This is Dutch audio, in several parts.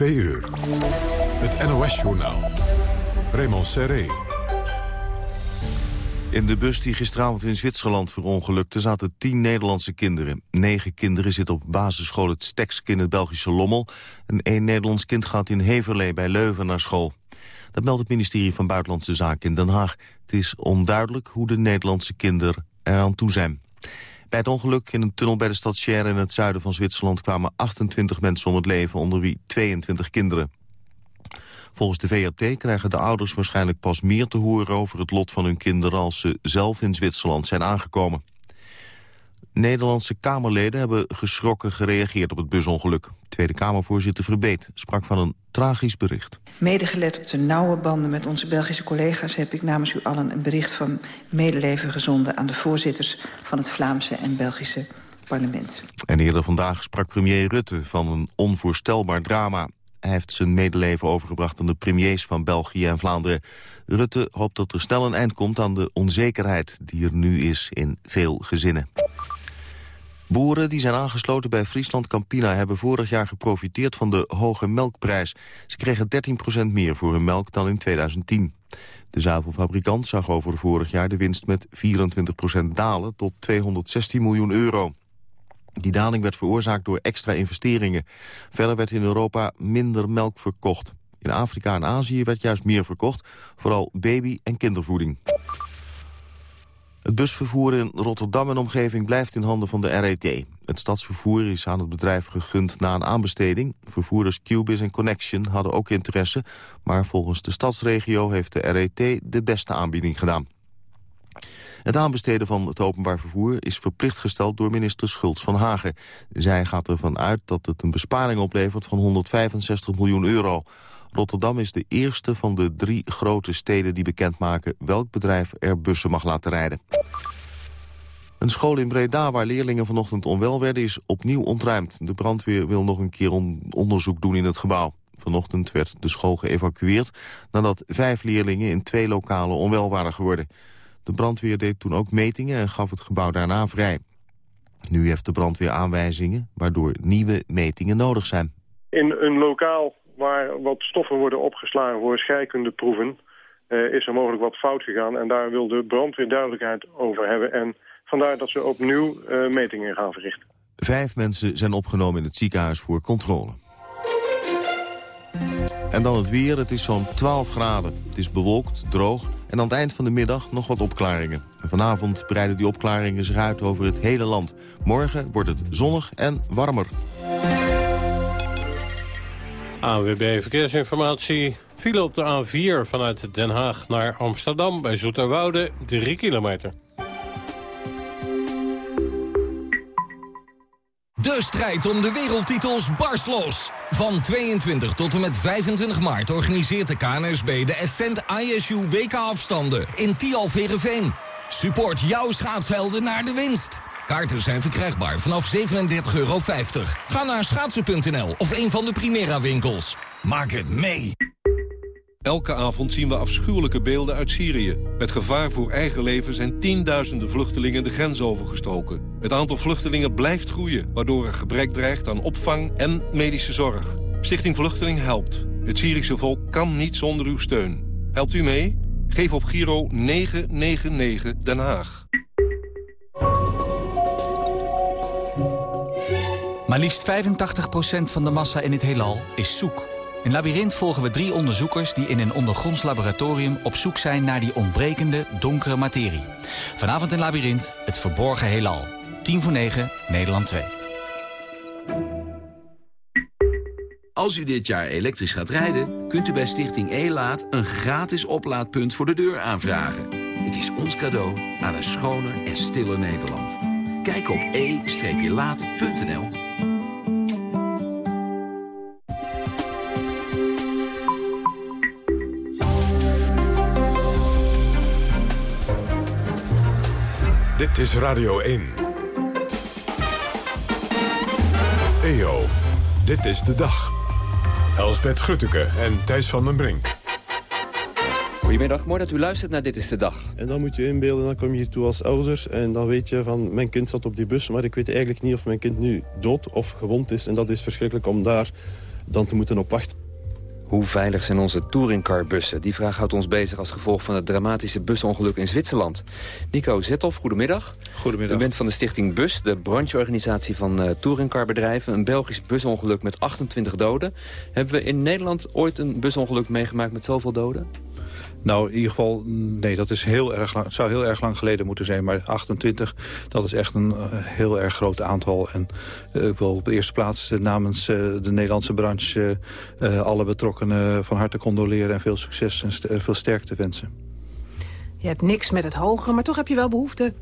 2 uur. Het NOS-journaal. Raymond Serré. In de bus die gisteravond in Zwitserland verongelukte zaten tien Nederlandse kinderen. Negen kinderen zitten op basisschool het Steksk in het Belgische Lommel. En één Nederlands kind gaat in Heverlee bij Leuven naar school. Dat meldt het ministerie van Buitenlandse Zaken in Den Haag. Het is onduidelijk hoe de Nederlandse kinderen eraan toe zijn. Bij het ongeluk in een tunnel bij de stad Cher in het zuiden van Zwitserland... kwamen 28 mensen om het leven, onder wie 22 kinderen. Volgens de VRT krijgen de ouders waarschijnlijk pas meer te horen over het lot van hun kinderen als ze zelf in Zwitserland zijn aangekomen. Nederlandse Kamerleden hebben geschrokken gereageerd op het busongeluk. Tweede Kamervoorzitter Verbeet sprak van een tragisch bericht. Medegelet op de nauwe banden met onze Belgische collega's... heb ik namens u allen een bericht van medeleven gezonden... aan de voorzitters van het Vlaamse en Belgische parlement. En eerder vandaag sprak premier Rutte van een onvoorstelbaar drama. Hij heeft zijn medeleven overgebracht aan de premiers van België en Vlaanderen. Rutte hoopt dat er snel een eind komt aan de onzekerheid die er nu is in veel gezinnen. Boeren die zijn aangesloten bij Friesland Campina... hebben vorig jaar geprofiteerd van de hoge melkprijs. Ze kregen 13% meer voor hun melk dan in 2010. De zuivelfabrikant zag over vorig jaar de winst met 24% dalen... tot 216 miljoen euro. Die daling werd veroorzaakt door extra investeringen. Verder werd in Europa minder melk verkocht. In Afrika en Azië werd juist meer verkocht, vooral baby- en kindervoeding. Het busvervoer in Rotterdam en omgeving blijft in handen van de RET. Het stadsvervoer is aan het bedrijf gegund na een aanbesteding. Vervoerders Cubis en Connection hadden ook interesse... maar volgens de stadsregio heeft de RET de beste aanbieding gedaan. Het aanbesteden van het openbaar vervoer is verplicht gesteld door minister Schultz van Hagen. Zij gaat ervan uit dat het een besparing oplevert van 165 miljoen euro. Rotterdam is de eerste van de drie grote steden die bekendmaken welk bedrijf er bussen mag laten rijden. Een school in Breda waar leerlingen vanochtend onwel werden is opnieuw ontruimd. De brandweer wil nog een keer onderzoek doen in het gebouw. Vanochtend werd de school geëvacueerd nadat vijf leerlingen in twee lokalen onwel waren geworden. De brandweer deed toen ook metingen en gaf het gebouw daarna vrij. Nu heeft de brandweer aanwijzingen waardoor nieuwe metingen nodig zijn. In een lokaal waar wat stoffen worden opgeslagen voor scheikundeproeven... Uh, is er mogelijk wat fout gegaan en daar wil de brandweer duidelijkheid over hebben. En vandaar dat ze opnieuw uh, metingen gaan verrichten. Vijf mensen zijn opgenomen in het ziekenhuis voor controle. En dan het weer. Het is zo'n 12 graden. Het is bewolkt, droog en aan het eind van de middag nog wat opklaringen. En vanavond breiden die opklaringen zich uit over het hele land. Morgen wordt het zonnig en warmer. ANWB Verkeersinformatie. File op de A4 vanuit Den Haag naar Amsterdam bij Zoeterwoude 3 kilometer. De strijd om de wereldtitels barst los. Van 22 tot en met 25 maart organiseert de KNSB de Ascent ISU WK-afstanden in Tialverenveen. Support jouw schaatshelden naar de winst. Kaarten zijn verkrijgbaar vanaf 37,50 euro. Ga naar schaatsen.nl of een van de Primera-winkels. Maak het mee! Elke avond zien we afschuwelijke beelden uit Syrië. Met gevaar voor eigen leven zijn tienduizenden vluchtelingen de grens overgestoken. Het aantal vluchtelingen blijft groeien, waardoor er gebrek dreigt aan opvang en medische zorg. Stichting Vluchteling helpt. Het Syrische volk kan niet zonder uw steun. Helpt u mee? Geef op Giro 999 Den Haag. Maar liefst 85% van de massa in het heelal is zoek. In Labyrinth volgen we drie onderzoekers die in een ondergronds laboratorium op zoek zijn naar die ontbrekende donkere materie. Vanavond in Labyrinth, het verborgen heelal. 10 voor 9, Nederland 2. Als u dit jaar elektrisch gaat rijden, kunt u bij Stichting E-Laat een gratis oplaadpunt voor de deur aanvragen. Het is ons cadeau aan een schoner en stiller Nederland. Kijk op e-laat.nl. Dit is Radio 1. EO, dit is de dag. Elsbeth Grutteke en Thijs van den Brink. Goedemiddag, mooi dat u luistert naar Dit is de Dag. En dan moet je inbeelden, dan kom je hier toe als ouder... en dan weet je van, mijn kind zat op die bus... maar ik weet eigenlijk niet of mijn kind nu dood of gewond is. En dat is verschrikkelijk om daar dan te moeten op wachten. Hoe veilig zijn onze touringcarbussen? Die vraag houdt ons bezig als gevolg van het dramatische busongeluk in Zwitserland. Nico Zethoff, goedemiddag. Goedemiddag. U bent van de stichting Bus, de brancheorganisatie van uh, touringcarbedrijven. Een Belgisch busongeluk met 28 doden. Hebben we in Nederland ooit een busongeluk meegemaakt met zoveel doden? Nou, in ieder geval, nee, dat is heel erg lang, zou heel erg lang geleden moeten zijn. Maar 28, dat is echt een uh, heel erg groot aantal. En uh, ik wil op de eerste plaats uh, namens de Nederlandse branche... alle betrokkenen van harte condoleren en veel succes en veel sterkte wensen. Je hebt niks met het hogere, maar toch heb je wel behoefte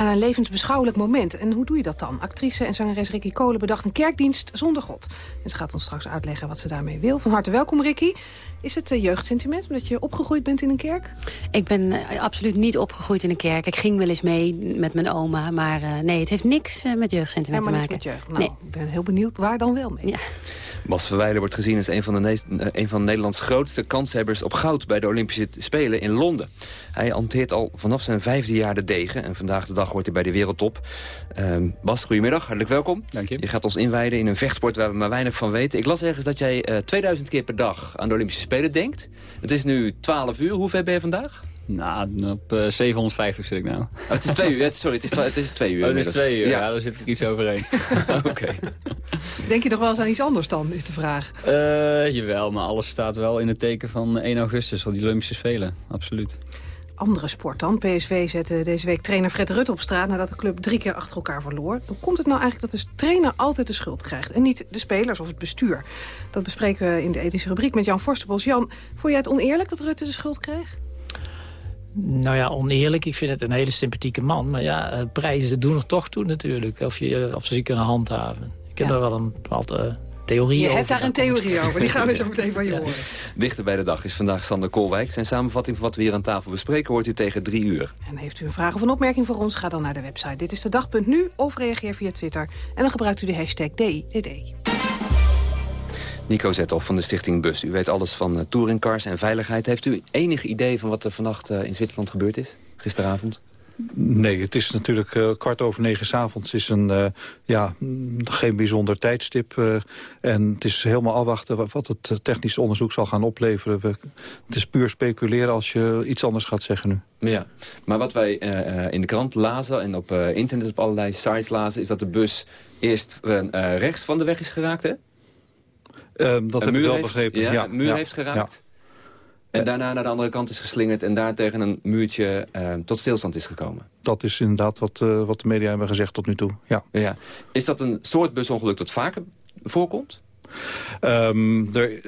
aan een levensbeschouwelijk moment. En hoe doe je dat dan? Actrice en zangeres Ricky Kolen bedacht een kerkdienst zonder God. En ze gaat ons straks uitleggen wat ze daarmee wil. Van harte welkom, Ricky. Is het uh, jeugdsentiment, omdat je opgegroeid bent in een kerk? Ik ben uh, absoluut niet opgegroeid in een kerk. Ik ging wel eens mee met mijn oma. Maar nee, het heeft niks met jeugdsentiment te maken. Met jeugd. Nou, nee. ik ben heel benieuwd waar dan wel mee. Ja. Bas Verwijlen wordt gezien als een van, de een van Nederlands grootste kanshebbers op goud... bij de Olympische Spelen in Londen. Hij hanteert al vanaf zijn vijfde jaar de degen. En vandaag de dag hoort hij bij de wereldtop. Um, Bas, goedemiddag. Hartelijk welkom. Dank je. Je gaat ons inwijden in een vechtsport waar we maar weinig van weten. Ik las ergens dat jij uh, 2000 keer per dag aan de Olympische Spelen denkt. Het is nu 12 uur. Hoe ver ben je vandaag? Nou, op uh, 750 zit ik nou. Oh, het is twee uur. Sorry, het is, het is twee uur. Oh, het is twee uur. Ja, ja daar zit ik iets overheen. Oké. Okay. Denk je nog wel eens aan iets anders dan, is de vraag? Uh, jawel, maar alles staat wel in het teken van 1 augustus, van die Olympische Spelen. Absoluut andere sport dan. PSV zette deze week trainer Fred Rutte op straat... nadat de club drie keer achter elkaar verloor. Hoe komt het nou eigenlijk dat de trainer altijd de schuld krijgt... en niet de spelers of het bestuur? Dat bespreken we in de ethische rubriek met Jan Forsterbos. Jan, vond jij het oneerlijk dat Rutte de schuld kreeg? Nou ja, oneerlijk. Ik vind het een hele sympathieke man. Maar ja, prijzen doen er toch toe natuurlijk. Of, je, of ze zich kunnen handhaven. Ik heb ja. daar wel een bepaalde theorie je over. Je hebt daar een theorie over. Die gaan we zo meteen van je horen. Dichter bij de dag is vandaag Sander Koolwijk. Zijn samenvatting van wat we hier aan tafel bespreken hoort u tegen drie uur. En heeft u een vraag of een opmerking voor ons? Ga dan naar de website Dit is de dag.nu of reageer via Twitter. En dan gebruikt u de hashtag DIDD. Nico Zethoff van de Stichting Bus. U weet alles van uh, touringcars en veiligheid. Heeft u enig idee van wat er vannacht uh, in Zwitserland gebeurd is? Gisteravond? Nee, het is natuurlijk uh, kwart over negen s'avonds. is een uh, ja, geen bijzonder tijdstip. Uh, en het is helemaal afwachten wat het technisch onderzoek zal gaan opleveren. We, het is puur speculeren als je iets anders gaat zeggen nu. Ja, maar wat wij in de krant lazen en op internet op allerlei sites lazen... is dat de bus eerst rechts van de weg is geraakt, hè? Um, dat een heb ik wel heeft, begrepen. Ja, ja een muur ja, heeft geraakt. En daarna naar de andere kant is geslingerd en daar tegen een muurtje uh, tot stilstand is gekomen. Dat is inderdaad wat, uh, wat de media hebben gezegd tot nu toe, ja. ja. Is dat een soort busongeluk dat vaker voorkomt? Um, er,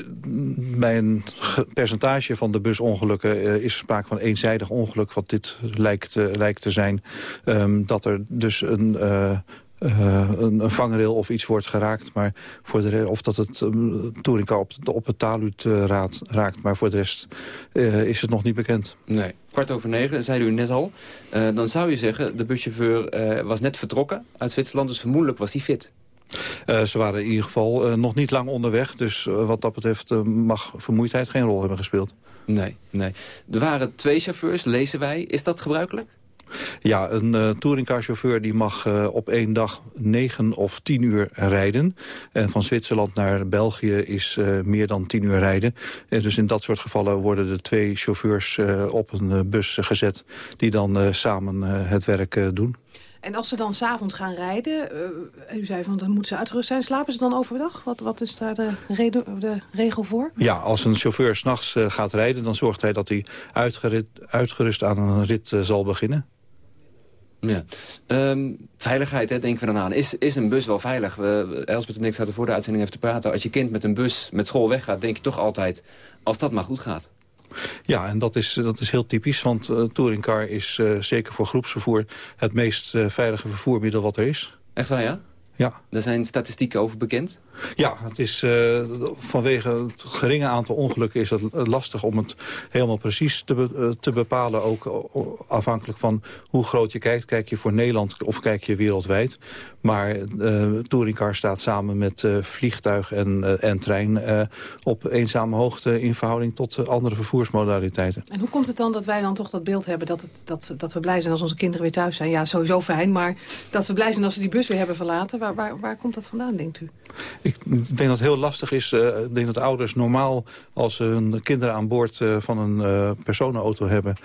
bij een percentage van de busongelukken uh, is er sprake van eenzijdig ongeluk... wat dit lijkt, lijkt te zijn. Um, dat er dus een... Uh, een, een, vangrail of iets wordt geraakt. Maar voor de of dat het um, touringcar op, op het talud uh, raad, raakt. Maar voor de rest uh, is het nog niet bekend. Nee. Kwart over negen, zei u net al. dan zou je zeggen, de buschauffeur was net vertrokken uit Zwitserland. Dus vermoedelijk was hij fit. Uh, ze waren in ieder geval uh, nog niet lang onderweg. Dus uh, wat dat betreft mag vermoeidheid geen rol hebben gespeeld. Nee, nee. Er waren twee chauffeurs, lezen wij. Is dat gebruikelijk? Ja, een uh, touringcarchauffeur die mag uh, op één dag negen of tien uur rijden. En van Zwitserland naar België is uh, meer dan tien uur rijden. En dus in dat soort gevallen worden de twee chauffeurs op een bus gezet... die dan samen het werk doen. En als ze dan s'avonds gaan rijden, uh, u zei van dan moeten ze uitgerust zijn. Slapen ze dan overdag? Wat, wat is daar de, reden, de regel voor? Ja, als een chauffeur s'nachts uh, gaat rijden, dan zorgt hij dat hij uitgerust aan een rit uh, zal beginnen. Ja. Um, veiligheid, hè, denken we dan aan. Is, is een bus wel veilig? We, Elspeth en ik zaten voor de uitzending even te praten. Als je kind met een bus met school weggaat, denk je toch altijd... als dat maar goed gaat. Ja, en dat is, dat is heel typisch, want uh, touringcar is uh, zeker voor groepsvervoer... het meest uh, veilige vervoermiddel wat er is. Echt waar, ja? Ja. Daar zijn statistieken over bekend? Ja, het is, uh, vanwege het geringe aantal ongelukken is het lastig om het helemaal precies te, be te bepalen. Ook afhankelijk van hoe groot je kijkt. Kijk je voor Nederland of kijk je wereldwijd. Maar Touringcar staat samen met vliegtuig en, en trein op eenzame hoogte in verhouding tot andere vervoersmodaliteiten. En hoe komt het dan dat wij dan toch dat beeld hebben dat, het, dat, dat we blij zijn als onze kinderen weer thuis zijn? Ja, sowieso fijn, maar dat we blij zijn als ze die bus weer hebben verlaten. Waar, waar, waar komt dat vandaan, denkt u? Ik denk dat het heel lastig is. Uh, ik denk dat ouders normaal, als ze hun kinderen aan boord uh, van een uh, personenauto hebben...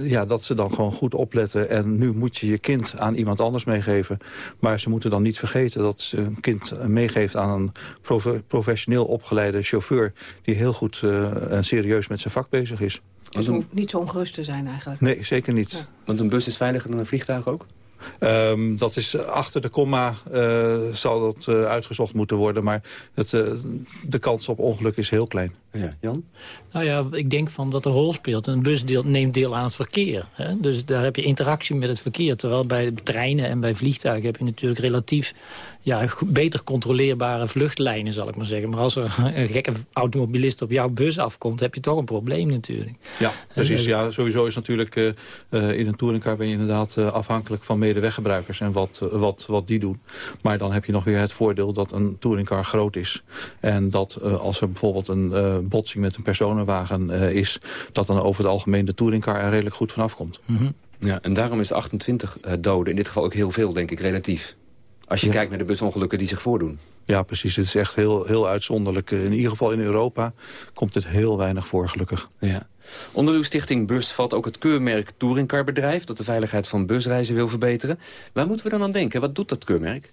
ja, dat ze dan gewoon goed opletten. En nu moet je je kind aan iemand anders meegeven. Maar ze moeten dan niet vergeten dat ze een kind meegeeft aan een prof professioneel opgeleide chauffeur... die heel goed en serieus met zijn vak bezig is. Dus om niet zo ongerust te zijn eigenlijk? Nee, zeker niet. Want een bus is veiliger dan een vliegtuig ook? Um, dat is achter de komma uh, zal dat uh, uitgezocht moeten worden. Maar het, de kans op ongeluk is heel klein. Ja, Jan? Nou ja, ik denk van dat een rol speelt. Een bus deel, neemt deel aan het verkeer. Hè? Dus daar heb je interactie met het verkeer. Terwijl bij treinen en bij vliegtuigen heb je natuurlijk relatief ja, beter controleerbare vluchtlijnen, zal ik maar zeggen. Maar als er een gekke automobilist op jouw bus afkomt, heb je toch een probleem natuurlijk. Ja, precies. Ja, sowieso is natuurlijk uh, in een touringcar ben je inderdaad uh, afhankelijk van medeweggebruikers en wat, uh, wat, wat die doen. Maar dan heb je nog weer het voordeel dat een touringcar groot is. En dat als er bijvoorbeeld een botsing met een personenwagen is, dat dan over het algemeen de touringcar er redelijk goed vanaf komt. Mm -hmm. Ja, en daarom is 28 doden in dit geval ook heel veel, denk ik, relatief. Als je kijkt naar de busongelukken die zich voordoen. Ja, precies. Het is echt heel, heel uitzonderlijk. In ieder geval in Europa komt dit heel weinig voor, gelukkig. Ja. Onder uw stichting Bus valt ook het keurmerk Touringcarbedrijf... dat de veiligheid van busreizen wil verbeteren. Waar moeten we dan aan denken? Wat doet dat keurmerk?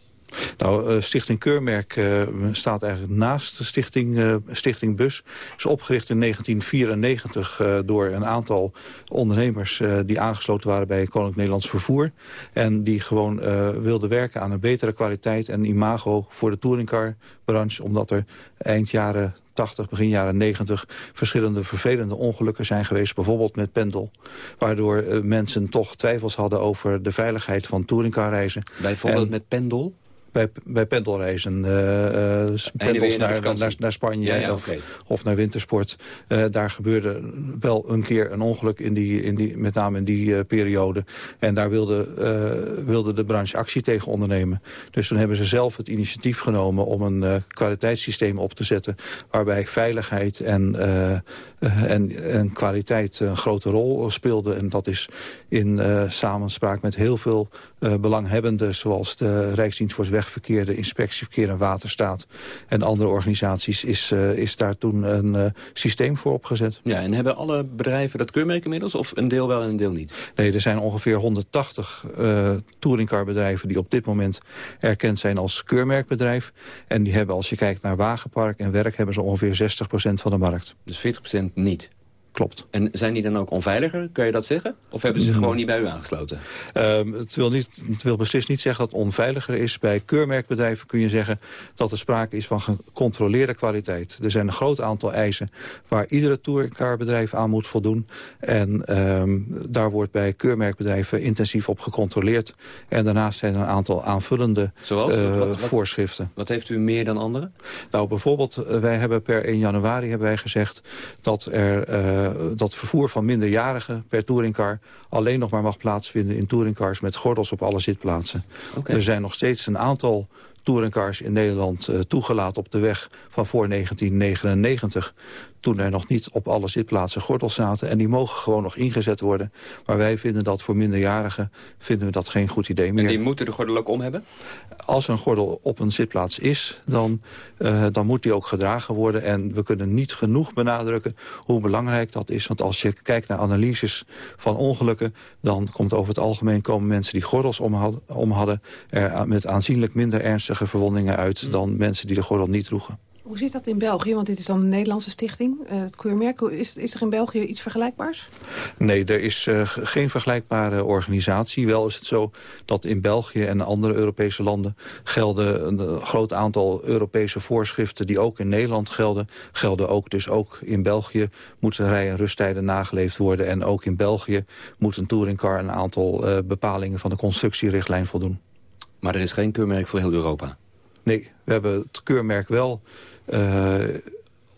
Nou, uh, Stichting Keurmerk uh, staat eigenlijk naast de Stichting, uh, Stichting Bus. Is opgericht in 1994 door een aantal ondernemers... die aangesloten waren bij Koninklijk Nederlands Vervoer. En die gewoon wilden werken aan een betere kwaliteit en imago voor de touringcarbranche. Omdat er eind jaren 80, begin jaren 90 verschillende vervelende ongelukken zijn geweest. Bijvoorbeeld met Pendel. Waardoor mensen toch twijfels hadden over de veiligheid van touringcarreizen. Bijvoorbeeld en, met Pendel? Bij, bij pendelreizen. Uh, uh, pendels naar, naar, naar, Spanje ja, ja, of, okay. of, naar wintersport. Uh, daar gebeurde wel een keer een ongeluk, in die, in die, met name in die periode. En daar wilde, wilde de branche actie tegen ondernemen. Dus toen hebben ze zelf het initiatief genomen om een kwaliteitssysteem op te zetten... waarbij veiligheid en, en, en kwaliteit een grote rol speelden. En dat is in samenspraak met heel veel belanghebbenden... zoals de Rijksdienst voor het Wegverkeer, de Inspectie Verkeer en Waterstaat... en andere organisaties is, is daar toen een systeem voor opgezet. Ja, en hebben alle bedrijven dat keurmerk inmiddels? Of een deel wel en een deel niet? Nee, er zijn ongeveer 180 uh, touringcarbedrijven... die op dit moment erkend zijn als keurmerkbedrijf. En die hebben, als je kijkt naar wagenpark en werk... hebben ze ongeveer 60% van de markt. Dus 40% niet? Klopt. En zijn die dan ook onveiliger, kun je dat zeggen? Of hebben ze zich gewoon niet bij u aangesloten? Um, het, wil niet, het wil beslist niet zeggen dat het onveiliger is. Bij keurmerkbedrijven kun je zeggen dat er sprake is van gecontroleerde kwaliteit. Er zijn een groot aantal eisen waar iedere touringcarbedrijf aan moet voldoen. En um, daar wordt bij keurmerkbedrijven intensief op gecontroleerd. En daarnaast zijn er een aantal aanvullende Zoals? Uh, wat, wat, voorschriften. Wat heeft u meer dan anderen? Nou, bijvoorbeeld, wij hebben per 1 januari hebben wij gezegd dat er... Uh, dat vervoer van minderjarigen per touringcar... alleen nog maar mag plaatsvinden in touringcars met gordels op alle zitplaatsen. Okay. Er zijn nog steeds een aantal touringcars in Nederland uh, toegelaten op de weg van voor 1999 toen er nog niet op alle zitplaatsen gordels zaten. En die mogen gewoon nog ingezet worden. Maar wij vinden dat voor minderjarigen vinden we dat geen goed idee meer. En die moeten de gordel ook om hebben? Als er een gordel op een zitplaats is, dan, uh, dan moet die ook gedragen worden. En we kunnen niet genoeg benadrukken hoe belangrijk dat is. Want als je kijkt naar analyses van ongelukken... dan komt over het algemeen komen mensen die gordels om, had, om hadden... er met aanzienlijk minder ernstige verwondingen uit... Mm. dan mensen die de gordel niet droegen. Hoe zit dat in België? Want dit is dan een Nederlandse stichting, uh, het keurmerk. Is, is er in België iets vergelijkbaars? Nee, er is uh, geen vergelijkbare organisatie. Wel is het zo dat in België en andere Europese landen... gelden een groot aantal Europese voorschriften die ook in Nederland gelden. Gelden ook, dus ook in België moeten rij- en rusttijden nageleefd worden. En ook in België moet een touringcar een aantal uh, bepalingen van de constructierichtlijn voldoen. Maar er is geen keurmerk voor heel Europa? Nee, we hebben het keurmerk wel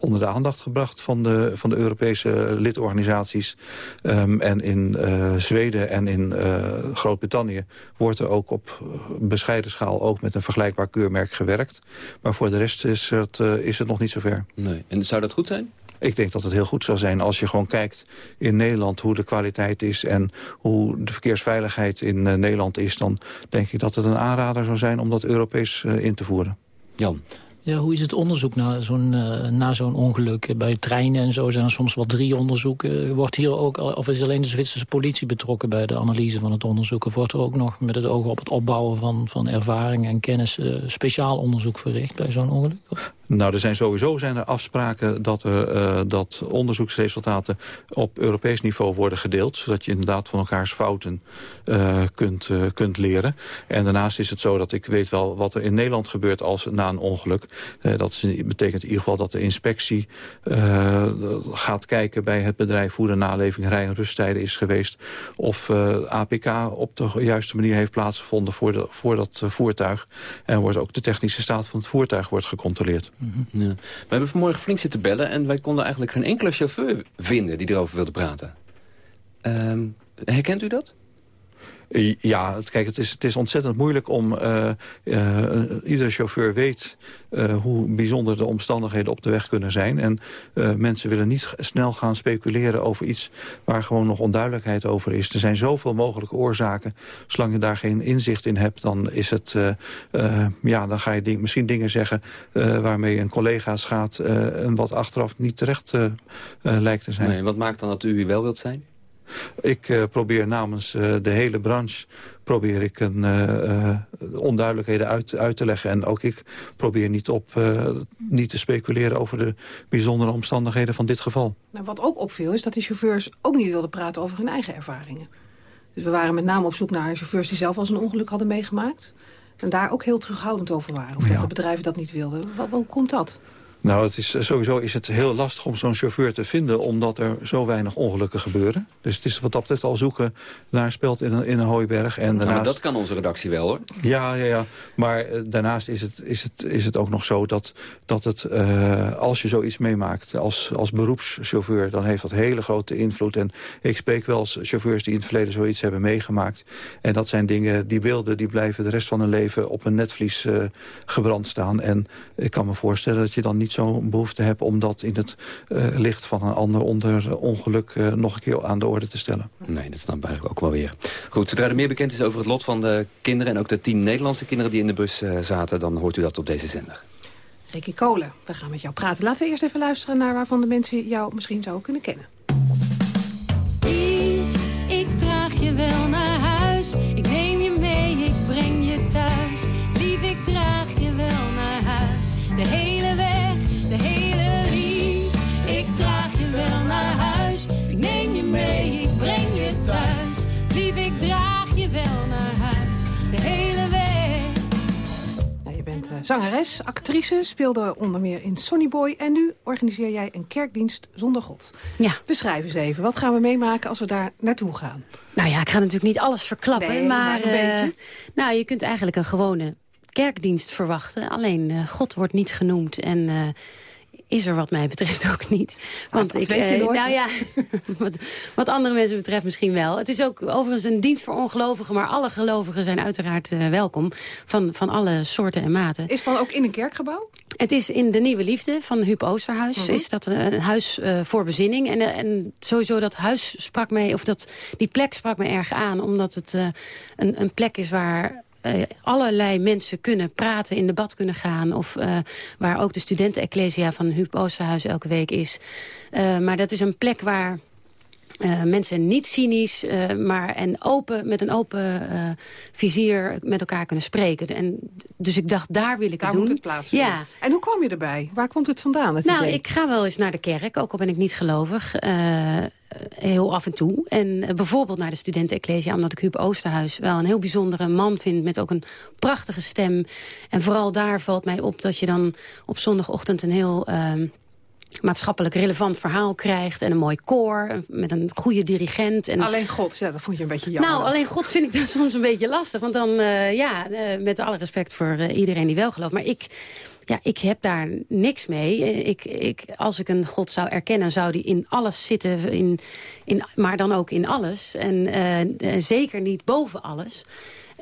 onder de aandacht gebracht van de, van de Europese lidorganisaties. Um, en in uh, Zweden en in uh, Groot-Brittannië wordt er ook op bescheiden schaal ook met een vergelijkbaar keurmerk gewerkt. Maar voor de rest is het, uh, is het nog niet zover. Nee. En zou dat goed zijn? Ik denk dat het heel goed zou zijn als je gewoon kijkt in Nederland hoe de kwaliteit is en hoe de verkeersveiligheid in Nederland is. Dan denk ik dat het een aanrader zou zijn om dat Europees in te voeren. Jan, Ja, hoe is het onderzoek naar zo'n uh, na zo'n ongeluk? Bij treinen en zo zijn er soms wel drie onderzoeken. Wordt hier ook, of is alleen de Zwitserse politie betrokken bij de analyse van het onderzoek? Of wordt er ook nog met het oog op het opbouwen van, van ervaring en kennis... Uh, speciaal onderzoek verricht bij zo'n ongeluk? Nou, er zijn sowieso zijn er afspraken dat, er, uh, dat onderzoeksresultaten op Europees niveau worden gedeeld. Zodat je inderdaad van elkaars fouten uh, kunt, uh, kunt leren. En daarnaast is het zo dat ik weet wel wat er in Nederland gebeurt als na een ongeluk. dat betekent in ieder geval dat de inspectie gaat kijken bij het bedrijf hoe de naleving rij- en rusttijden is geweest. Of APK op de juiste manier heeft plaatsgevonden voor, de, dat voertuig. En wordt ook de technische staat van het voertuig wordt gecontroleerd. Ja. We hebben vanmorgen flink zitten bellen... en wij konden eigenlijk geen enkele chauffeur vinden die erover wilde praten. Um, herkent u dat? Ja, kijk, het is, het is ontzettend moeilijk om... Uh, iedere chauffeur weet uh, hoe bijzonder de omstandigheden op de weg kunnen zijn. En mensen willen niet snel gaan speculeren over iets... waar gewoon nog onduidelijkheid over is. Er zijn zoveel mogelijke oorzaken. Zolang je daar geen inzicht in hebt, dan is het... ja, dan ga je misschien dingen zeggen waarmee een collega's gaat... en wat achteraf niet terecht lijkt te zijn. Nee, wat maakt dan dat u wel wilt zijn? Ik uh, probeer namens uh, de hele branche probeer ik een, uh, onduidelijkheden uit, uit te leggen. En ook ik probeer niet, op, niet te speculeren over de bijzondere omstandigheden van dit geval. Nou, wat ook opviel is dat die chauffeurs ook niet wilden praten over hun eigen ervaringen. Dus we waren met name op zoek naar chauffeurs die zelf als een ongeluk hadden meegemaakt. En daar ook heel terughoudend over waren. Of ja. dat de bedrijven dat niet wilden. Wat, hoe komt dat? Nou, het is, sowieso is het heel lastig om zo'n chauffeur te vinden... omdat er zo weinig ongelukken gebeuren. Dus het is wat dat betreft al zoeken naar speelt in een, in een hooiberg. En daarnaast... Nou, dat kan onze redactie wel, hoor. Ja, ja, ja. maar uh, daarnaast is het, is, het, is het ook nog zo dat, dat het, uh, als je zoiets meemaakt... Als, als beroepschauffeur, dan heeft dat hele grote invloed. En ik spreek wel eens chauffeurs die in het verleden zoiets hebben meegemaakt. En dat zijn dingen, die beelden, die blijven de rest van hun leven... op een netvlies uh, gebrand staan. En ik kan me voorstellen dat je dan niet zo'n behoefte heb... om dat in het uh, licht van een ander onder ongeluk uh, nog een keer aan de orde te stellen. Nee, dat snap ik eigenlijk ook wel weer. Goed, zodra er meer bekend is over het lot van de kinderen... en ook de tien Nederlandse kinderen die in de bus uh, zaten... dan hoort u dat op deze zender. Ricky Kolen, we gaan met jou praten. Laten we eerst even luisteren naar waarvan de mensen jou misschien zouden kunnen kennen. Ik draag je wel naar zangeres, actrice, speelde onder meer in Sonny Boy... en nu organiseer jij een kerkdienst zonder God. Ja. Beschrijf eens even, wat gaan we meemaken als we daar naartoe gaan? Nou ja, ik ga natuurlijk niet alles verklappen. Nee, maar maar een uh, beetje. Nou, je kunt eigenlijk een gewone kerkdienst verwachten. Alleen uh, God wordt niet genoemd en uh, is er wat mij betreft ook niet. Want dat ik, weet je nooit. nou ja, wat, wat andere mensen betreft misschien wel. Het is ook overigens een dienst voor ongelovigen, maar alle gelovigen zijn uiteraard uh, welkom. Van, van alle soorten en maten. Is het dan ook in een kerkgebouw? Het is in de Nieuwe Liefde van Huub Oosterhuis. Mhm. Is dat een, een huis uh, voor bezinning. En, en sowieso dat huis sprak mij, of dat, die plek sprak me erg aan. Omdat het uh, een, een plek is waar uh, allerlei mensen kunnen praten, in debat kunnen gaan. Of uh, waar ook de studenten-ecclesia van Huub Oosterhuis elke week is. Uh, maar dat is een plek waar... Uh, mensen niet cynisch, uh, maar en open, met een open uh, vizier met elkaar kunnen spreken. En, dus ik dacht, daar wil ik daar het doen. moet het plaatsvinden. Ja. En hoe kwam je erbij? Waar komt het vandaan? Het nou, idee? ik ga wel eens naar de kerk, ook al ben ik niet gelovig. heel af en toe. En bijvoorbeeld naar de studenten-ecclesia... omdat ik Huub Oosterhuis wel een heel bijzondere man vind... met ook een prachtige stem. En vooral daar valt mij op dat je dan op zondagochtend... een heel maatschappelijk relevant verhaal krijgt... en een mooi koor, met een goede dirigent. En... Alleen God, ja, dat vond je een beetje jammer. Nou, alleen God vind ik dat soms een beetje lastig. Want dan, uh, ja, uh, met alle respect voor uh, iedereen die wel gelooft. Maar ik, ja, ik heb daar niks mee. Ik, ik, als ik een God zou erkennen, zou die in alles zitten. In, in, maar dan ook in alles. En zeker niet boven alles.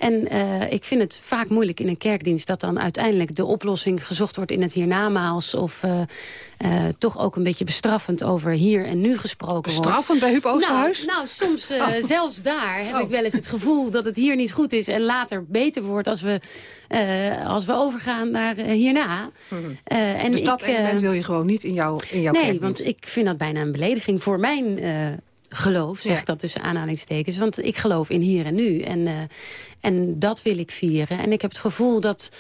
En eh, ik vind het vaak moeilijk in een kerkdienst... dat dan uiteindelijk de oplossing gezocht wordt in het hiernamaals... of eh, eh, toch ook een beetje bestraffend over hier en nu gesproken wordt. Bestraffend bij Huub Oosterhuis? Nou, nou soms Oh. zelfs daar heb Oh. ik wel eens het gevoel dat het hier niet goed is... en later beter wordt als we, als we overgaan naar hierna. En dus dat ik, element wil je gewoon niet in, jouw in jouw Nee, kerkdienst? want ik vind dat bijna een belediging voor mijn geloof, zeg Ja. ik dat tussen aanhalingstekens. Want ik geloof in hier en nu. En, eh, en dat wil ik vieren. En ik heb het gevoel dat...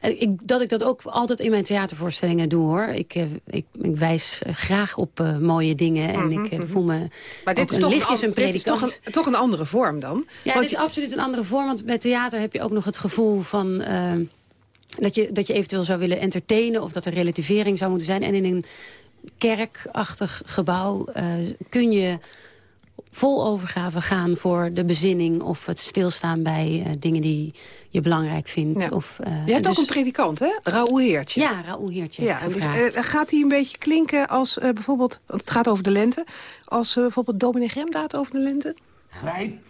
eh, Ik, dat ik dat ook altijd in mijn theatervoorstellingen doe, hoor. Ik, eh, ik, ik wijs graag op mooie dingen. En Mhm, ik mhm. voel me Maar dit is, een toch een, lichtjes een dit is toch, predikant. een, toch een andere vorm dan? Ja, Want het is absoluut een andere vorm. Want bij theater heb je ook nog het gevoel van... dat, je, dat je eventueel zou willen entertainen... of dat er relativering zou moeten zijn. En in een kerkachtig gebouw kun je vol overgave gaan voor de bezinning... of het stilstaan bij eh, dingen die je belangrijk vindt. Ja. Of, eh, Je hebt dus- ook een predikant, hè? Raoul Heertje. Ja, Raoul Heertje Ja, eh, gaat hij een beetje klinken als eh, bijvoorbeeld... want het gaat over de lente... als eh, bijvoorbeeld dominee Gremdaad over de lente? Grijp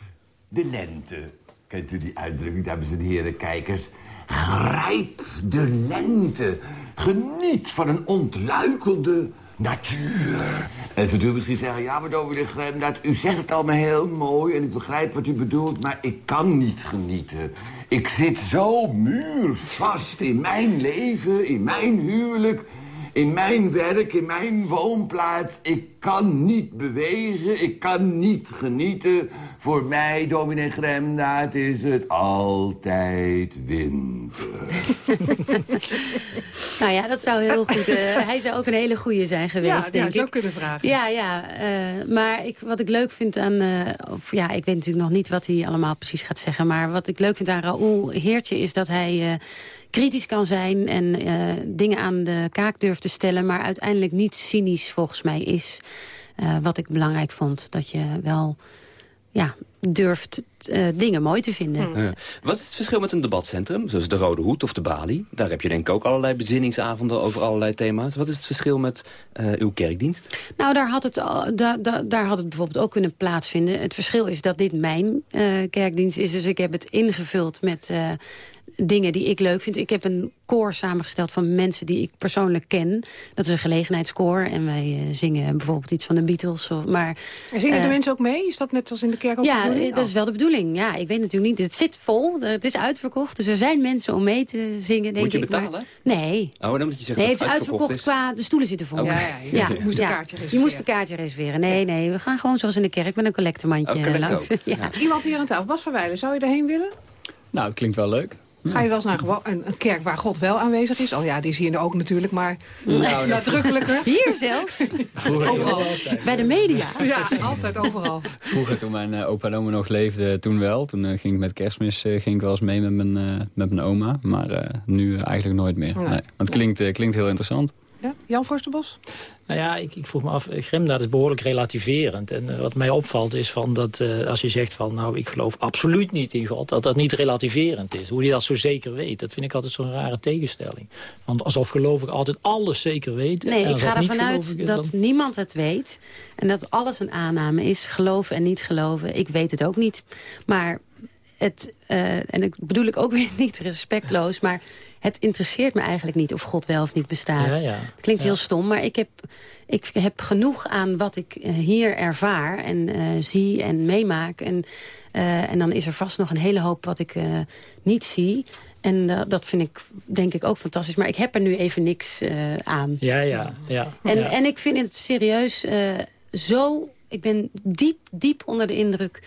de lente. Kent u die uitdrukking, dames en heren kijkers? Grijp de lente. Geniet van een ontluikende natuur. En zult u misschien zeggen, ja, maar dominee Gremdaad, u zegt het allemaal heel mooi... en ik begrijp wat u bedoelt, maar ik kan niet genieten. Ik zit zo muurvast in mijn leven, in mijn huwelijk... In mijn werk, in mijn woonplaats, ik kan niet bewegen, ik kan niet genieten. Voor mij, dominee Gremnaat, is het altijd winter. Nou ja, dat zou heel goed... eh, hij zou ook een hele goeie zijn geweest, Ja, ja, denk zou ik. kunnen vragen. Ja, ja. eh, maar ik, wat ik leuk vind aan... eh, of, ja, ik weet natuurlijk nog niet wat hij allemaal precies gaat zeggen... maar wat ik leuk vind aan Raoul Heertje is dat hij... kritisch kan zijn en eh, dingen aan de kaak durft te stellen... maar uiteindelijk niet cynisch volgens mij is. Eh, wat ik belangrijk vond, dat je wel ja, durft eh, dingen mooi te vinden. Ja. Wat is het verschil met een debatcentrum, zoals de Rode Hoed of de Bali? Daar heb je denk ik ook allerlei bezinningsavonden over allerlei thema's. Wat is het verschil met uw kerkdienst? Nou, daar had, het, al- da- da- daar had het bijvoorbeeld ook kunnen plaatsvinden. Het verschil is dat dit mijn kerkdienst is. Dus ik heb het ingevuld met dingen die ik leuk vind. Ik heb een koor samengesteld van mensen die ik persoonlijk ken. Dat is een gelegenheidskoor. En wij eh, zingen bijvoorbeeld iets van de Beatles. Of, maar, En zingen de eh, mensen ook mee? Is dat net als in de kerk ook ja, eh, dat is wel de bedoeling. Ja, ik weet natuurlijk niet. Het zit vol. Het is uitverkocht. Dus er zijn mensen om mee te zingen, denk Moet je ik. maar- betalen? nee. Oh, dan moet je zeggen Nee, dat het is uitverkocht is. qua de stoelen zitten vol. Ja, ja, je moest een kaartje Je reserveren. moest een kaartje reserveren. Nee, nee, we gaan gewoon zoals in de kerk met een collectemandje Oh, langs. Iemand hier aan tafel, Bas van Weilen, zou je daarheen willen? Nou, het klinkt wel leuk. Ga je wel eens naar een, een kerk waar God wel aanwezig is? Oh ja, die is hier ook natuurlijk, maar Nou, nadrukkelijker. Hier zelfs. Vroeger, Overal. Bij de media. Ja, altijd overal. vroeger toen mijn eh, opa en oma nog leefden, toen wel. Toen eh, ging ik met kerstmis eh, ging ik wel eens mee met mijn, eh, met mijn oma. Maar eh, nu eigenlijk nooit meer. Nee. Nee. Want het klinkt, eh, klinkt heel interessant. Ja? Jan Forsterbos? Nou ja, ik, ik vroeg me af, Gremdaad is behoorlijk relativerend. En eh, wat mij opvalt is van dat eh, als je zegt van... nou, ik geloof absoluut niet in God, dat dat niet relativerend is. Hoe hij dat zo zeker weet, dat vind ik altijd zo'n rare tegenstelling. Want alsof gelovigen altijd alles zeker weten. Nee, en ik ga niet ervan uit dat dan- niemand het weet. En dat alles een aanname is. Geloven en niet geloven. Ik weet het ook niet. Maar het, eh, en ik bedoel ik ook weer niet respectloos... maar het interesseert me eigenlijk niet of God wel of niet bestaat. Ja, ja. Klinkt Ja. heel stom, maar ik heb, ik heb genoeg aan wat ik eh, hier ervaar... en eh, zie en meemaak. En, eh, en dan is er vast nog een hele hoop wat ik niet zie... En dat vind ik denk ik ook fantastisch. Maar ik heb er nu even niks aan. Ja, ja, ja. En, ja. en ik vind het serieus zo... Ik ben diep, diep onder de indruk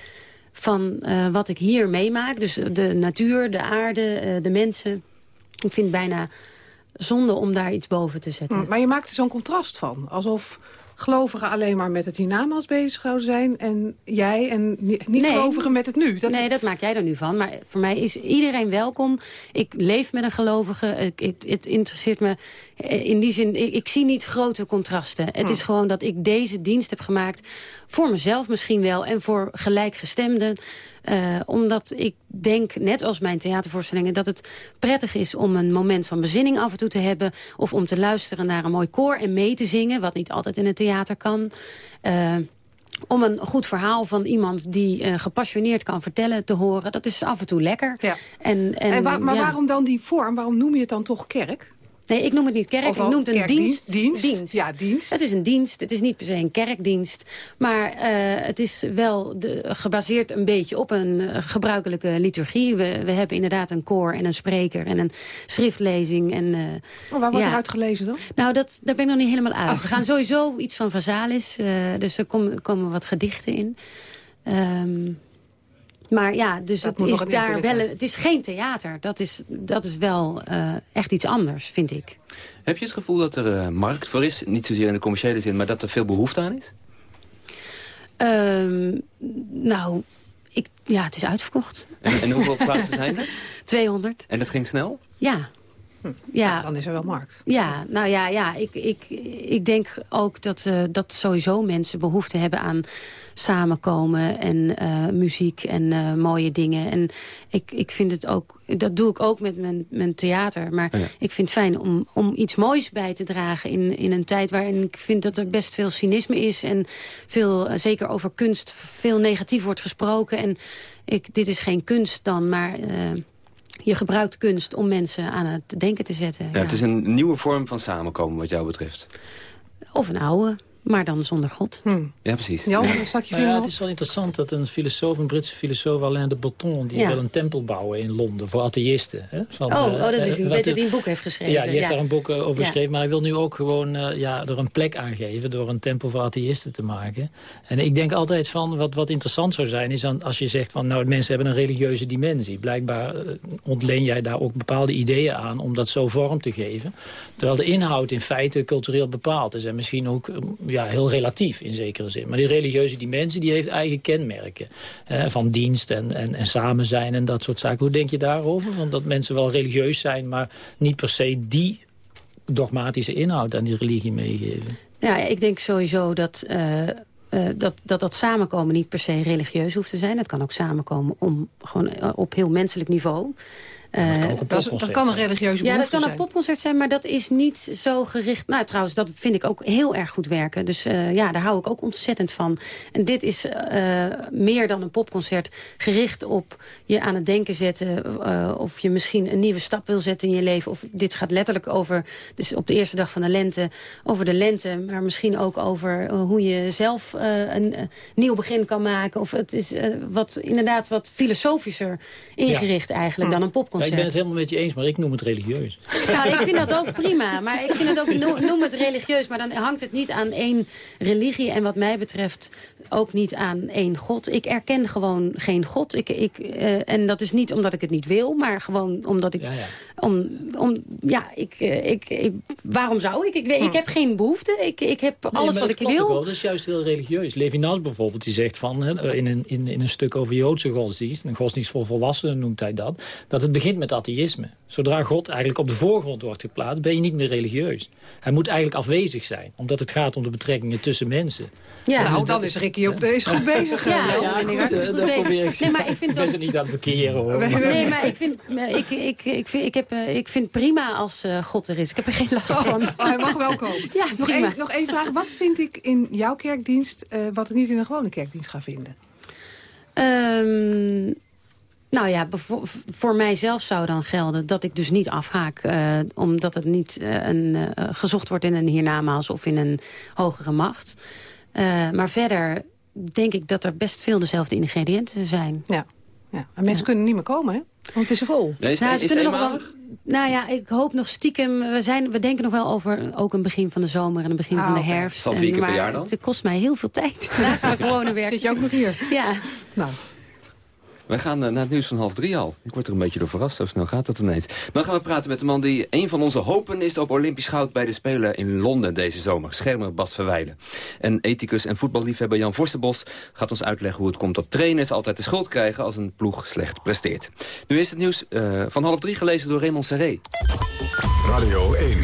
van wat ik hier meemaak. Dus de natuur, de aarde, de mensen. Ik vind het bijna zonde om daar iets boven te zetten. Hm, Maar je maakt er zo'n contrast van. Alsof gelovigen alleen maar met het hiernamaals bezig zouden zijn... en jij en ni- niet-gelovigen met het nu. Dat nee, dat maak jij er nu van. Maar voor mij is iedereen welkom. Ik leef met een gelovige. Ik, ik- het interesseert me eh, in die zin... Ik, ik zie niet grote contrasten. Het Hm. is gewoon dat ik deze dienst heb gemaakt... voor mezelf misschien wel en voor gelijkgestemden. Eh, omdat ik denk, net als mijn theatervoorstellingen... dat het prettig is om een moment van bezinning af en toe te hebben... of om te luisteren naar een mooi koor en mee te zingen... wat niet altijd in het theater kan... Eh, om een goed verhaal van iemand die eh, gepassioneerd kan vertellen te horen. Dat is af en toe lekker. Ja. En, en, En waar- maar ja. waarom dan die vorm? Waarom noem je het dan toch kerk? Nee, ik noem het niet kerk. Ik noem het een dienst. Dienst? Ja, dienst. Het is een dienst. Het is niet per se een kerkdienst. Maar eh, het is wel de, gebaseerd een beetje op een eh, gebruikelijke liturgie. We, we hebben inderdaad een koor en een spreker en een schriftlezing. En, eh, Oh, waar wordt ja. eruit gelezen dan? Nou, dat, daar ben ik nog niet helemaal uit. Oh. We gaan sowieso iets van Vazalis. dus er komen, komen wat gedichten in. Ehm, maar ja, dus Dat het is daar wel... Het is geen theater. Dat is, dat is wel eh, echt iets anders, vind ik. Heb je het gevoel dat er eh, markt voor is? Niet zozeer in de commerciële zin, maar dat er veel behoefte aan is? Ehm, nou, ik, ja, het is uitverkocht. En, en hoeveel plaatsen zijn er? 200. En dat ging snel? Ja. Ja, Dan is er wel markt. ja, nou ja, ja ik, ik, ik denk ook dat, eh, dat sowieso mensen behoefte hebben aan samenkomen en eh, muziek en eh, mooie dingen. En ik, ik vind het ook, dat doe ik ook met mijn, mijn theater. Maar Oh ja. ik vind het fijn om, om iets moois bij te dragen in, in een tijd waarin ik vind dat er best veel cynisme is. En veel, eh, zeker over kunst, veel negatief wordt gesproken. En ik, dit is geen kunst dan, maar... je gebruikt kunst om mensen aan het denken te zetten. Ja, Het is een nieuwe vorm van samenkomen wat jou betreft. Of een oude, maar dan zonder God. Ja, precies. Jan, stak je ja, het is wel interessant dat een filosoof, een Britse filosoof, Alain de Botton, die Ja. wil een tempel bouwen in Londen voor atheïsten. Hè? Van, Oh, eh, oh, dat is eh, niet. wat Weet de- die een boek heeft geschreven. Ja, die heeft ja. daar een boek eh, over Ja. geschreven. Maar hij wil nu ook gewoon eh, ja, er een plek aan geven... door een tempel voor atheïsten te maken. En ik denk altijd van, wat, wat interessant zou zijn... is dan, als je zegt van, nou, mensen hebben een religieuze dimensie. Blijkbaar eh, ontleen jij daar ook bepaalde ideeën aan... om dat zo vorm te geven. Terwijl de inhoud in feite cultureel bepaald is. En misschien ook eh, ja, heel relatief in zekere zin. Maar die religieuze dimensie die heeft eigen kenmerken. Hè, van dienst en, en, en samen zijn en dat soort zaken. Hoe denk je daarover? Van dat mensen wel religieus zijn, maar niet per se die dogmatische inhoud aan die religie meegeven. Ja, ik denk sowieso dat, eh, eh, dat, dat dat samenkomen niet per se religieus hoeft te zijn. Het kan ook samenkomen om, gewoon, eh, op heel menselijk niveau. Eh, Dat, is- dat kan een religieuze Ja, dat kan een popconcert zijn, maar dat is niet zo gericht... Nou, trouwens, dat vind ik ook heel erg goed werken. Dus eh, ja, daar hou ik ook ontzettend van. En dit is eh, meer dan een popconcert gericht op je aan het denken zetten... eh, of je misschien een nieuwe stap wil zetten in je leven. Of dit gaat letterlijk over, dus op de eerste dag van de lente... over de lente, maar misschien ook over hoe je zelf eh, een nieuw begin kan maken. Of het is eh, wat, inderdaad wat filosofischer ingericht eigenlijk dan een Ja, ik ben het helemaal met je eens, maar ik noem het religieus. Nou, ik vind dat ook prima. Maar ik vind het ook, noem het religieus. Maar dan hangt het niet aan één religie. En wat mij betreft ook niet aan één God. Ik erken gewoon geen God. Ik, ik, eh, en dat is niet omdat ik het niet wil. Maar gewoon omdat ik... Ja, ja. Om, om, ja, ik, eh, ik, ik, waarom zou ik? Ik, weet- ik heb geen behoefte. Ik, ik heb alles wat ik wil. wel. Dat is juist heel religieus. Levinas bijvoorbeeld, die zegt van, in, een, in, in een stuk over Joodse godsdienst... een godsdienst voor volwassenen noemt hij dat... dat het begint met atheïsme. Zodra God eigenlijk op de voorgrond wordt geplaatst... ben je niet meer religieus. Hij moet eigenlijk afwezig zijn. Omdat het gaat om de betrekkingen tussen mensen. Ja, nou, dus dan dat is Ricky op, is goed bezig. Ja, ja, ik goed, bezig. probeer ik Nee, maar ik vind ook- niet aan het verkeren, hoor. Nee, Maar- Nee, maar ik vind, ik, ik, ik, vind, ik, heb, eh, ik vind prima als eh, God er is. Ik heb er geen last van. Oh, hij mag wel komen. Ja, nog, prima. één, nog één vraag. Wat vind ik in jouw kerkdienst... eh, wat ik niet in een gewone kerkdienst ga vinden? Ehm, nou ja, voor mijzelf zou dan gelden dat ik dus niet afhaak. eh, omdat het niet eh, een, eh, gezocht wordt in een hiernamaals of in een hogere macht. Eh, maar verder denk ik dat er best veel dezelfde ingrediënten zijn. Ja. ja. En mensen kunnen niet meer komen, hè? Want het is vol. Nee, is, Nou, is het nog wel, nou ja, ik hoop nog stiekem. We, zijn, we denken nog wel over ook een begin van de zomer en een begin Ah, van de herfst. Zal vier En- keer per maar jaar dan? Het kost mij heel veel tijd. Naast mijn gewone werk. Zit je ook nog hier? Ja. Nou, Wij gaan eh, naar het nieuws van half drie al. Ik word er een beetje door verrast, zo snel gaat dat ineens. Dan gaan we praten met de man die een van onze hopen is op Olympisch goud bij de Spelen in Londen deze zomer. Schermer Bas Verwijlen. En ethicus en voetballiefhebber Jan Vorstenbos gaat ons uitleggen hoe het komt dat trainers altijd de schuld krijgen als een ploeg slecht presteert. Nu is het nieuws eh, van half drie gelezen door Raymond Serré. Radio 1.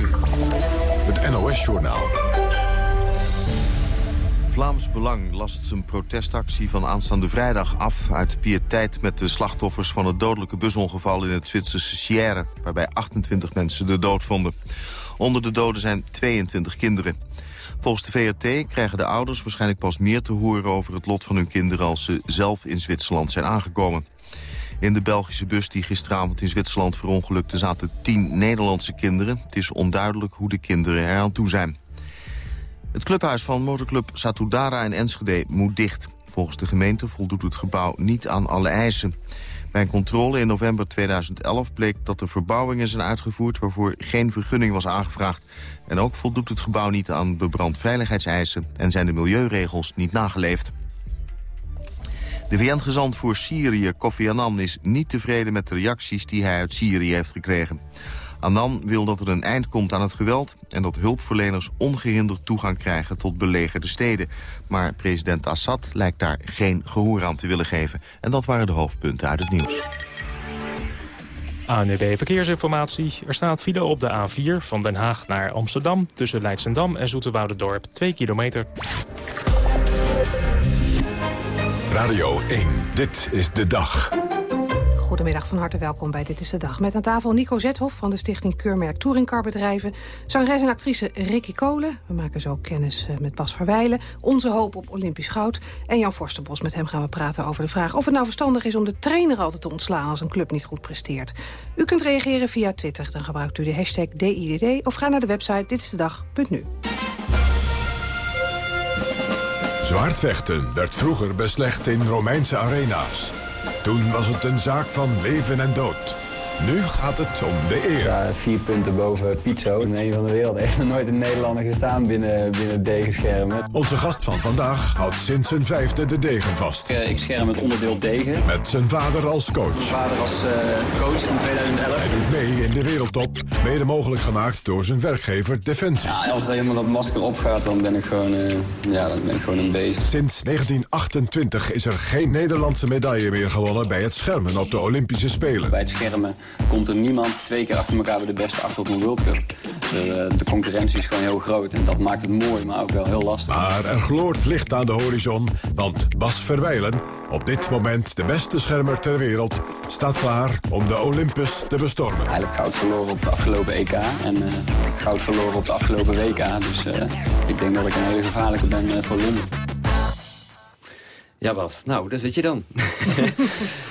Het NOS-journaal. Vlaams Belang last zijn protestactie van aanstaande vrijdag af... uit pietijd met de slachtoffers van het dodelijke busongeval in het Zwitserse Sierre... waarbij 28 mensen de dood vonden. Onder de doden zijn 22 kinderen. Volgens de VRT krijgen de ouders waarschijnlijk pas meer te horen over het lot van hun kinderen als ze zelf in Zwitserland zijn aangekomen. In de Belgische bus die gisteravond in Zwitserland verongelukte zaten tien Nederlandse kinderen. Het is onduidelijk hoe de kinderen er aan toe zijn. Het clubhuis van motorclub Satudara in Enschede moet dicht. Volgens de gemeente voldoet het gebouw niet aan alle eisen. Bij een controle in november 2011 bleek dat er verbouwingen zijn uitgevoerd... waarvoor geen vergunning was aangevraagd. En ook voldoet het gebouw niet aan bebrandveiligheidseisen... en zijn de milieuregels niet nageleefd. De VN-gezant voor Syrië, Kofi Annan, is niet tevreden met de reacties die hij uit Syrië heeft gekregen. Annan wil dat er een eind komt aan het geweld... en dat hulpverleners ongehinderd toegang krijgen tot belegerde steden. Maar president Assad lijkt daar geen gehoor aan te willen geven. En dat waren de hoofdpunten uit het nieuws. ANWB Verkeersinformatie. Er staat file op de A4 van Den Haag naar Amsterdam... tussen Leidsendam en Zoeterwoudendorp, 2 kilometer. Radio 1, dit is de dag. Goedemiddag, van harte welkom bij Dit is de Dag. Met aan tafel Nico Zethoff van de stichting Keurmerk Touringcarbedrijven. Zangeres en actrice Ricky Kolen. We maken zo kennis eh, met Bas Verwijlen. Onze hoop op Olympisch goud. En Jan Forsterbos, met hem gaan we praten over de vraag... of het nou verstandig is om de trainer altijd te ontslaan... als een club niet goed presteert. U kunt reageren via Twitter. Dan gebruikt u de hashtag DIDD. Of ga naar de website ditistedag.nu. Zwaardvechten werd vroeger beslecht in Romeinse arena's. Toen was het een zaak van leven en dood. Nu gaat het om de eer. Ja, vier punten boven Pizzo. Een van de wereld. Er heeft nog nooit een Nederlander gestaan binnen, binnen degenschermen. Onze gast van vandaag houdt sinds zijn vijfde de degen vast. Ik, ik scherm het onderdeel degen. Met zijn vader als coach. Mijn vader was uh, coach van 2011. Hij doet mee in de wereldtop. Mede mogelijk gemaakt door zijn werkgever Defensie. Ja, als er helemaal dat masker opgaat, dan ben ik gewoon, uh, ja, dan ben ik gewoon een beest. Sinds 1928 is er geen Nederlandse medaille meer gewonnen bij het schermen op de Olympische Spelen. Bij het schermen komt er niemand twee keer achter elkaar bij de beste achter op een World Cup. De, de, concurrentie is gewoon heel groot en dat maakt het mooi, maar ook wel heel lastig. Maar er gloort licht aan de horizon, want Bas Verwijlen, op dit moment de beste schermer ter wereld, staat klaar om de Olympus te bestormen. Eigenlijk goud verloren op de afgelopen EK en uh, goud verloren op de afgelopen WK. Dus uh, ik denk dat ik een hele gevaarlijke ben uh, voor Londen. Ja, Bas. Nou, dat weet je dan.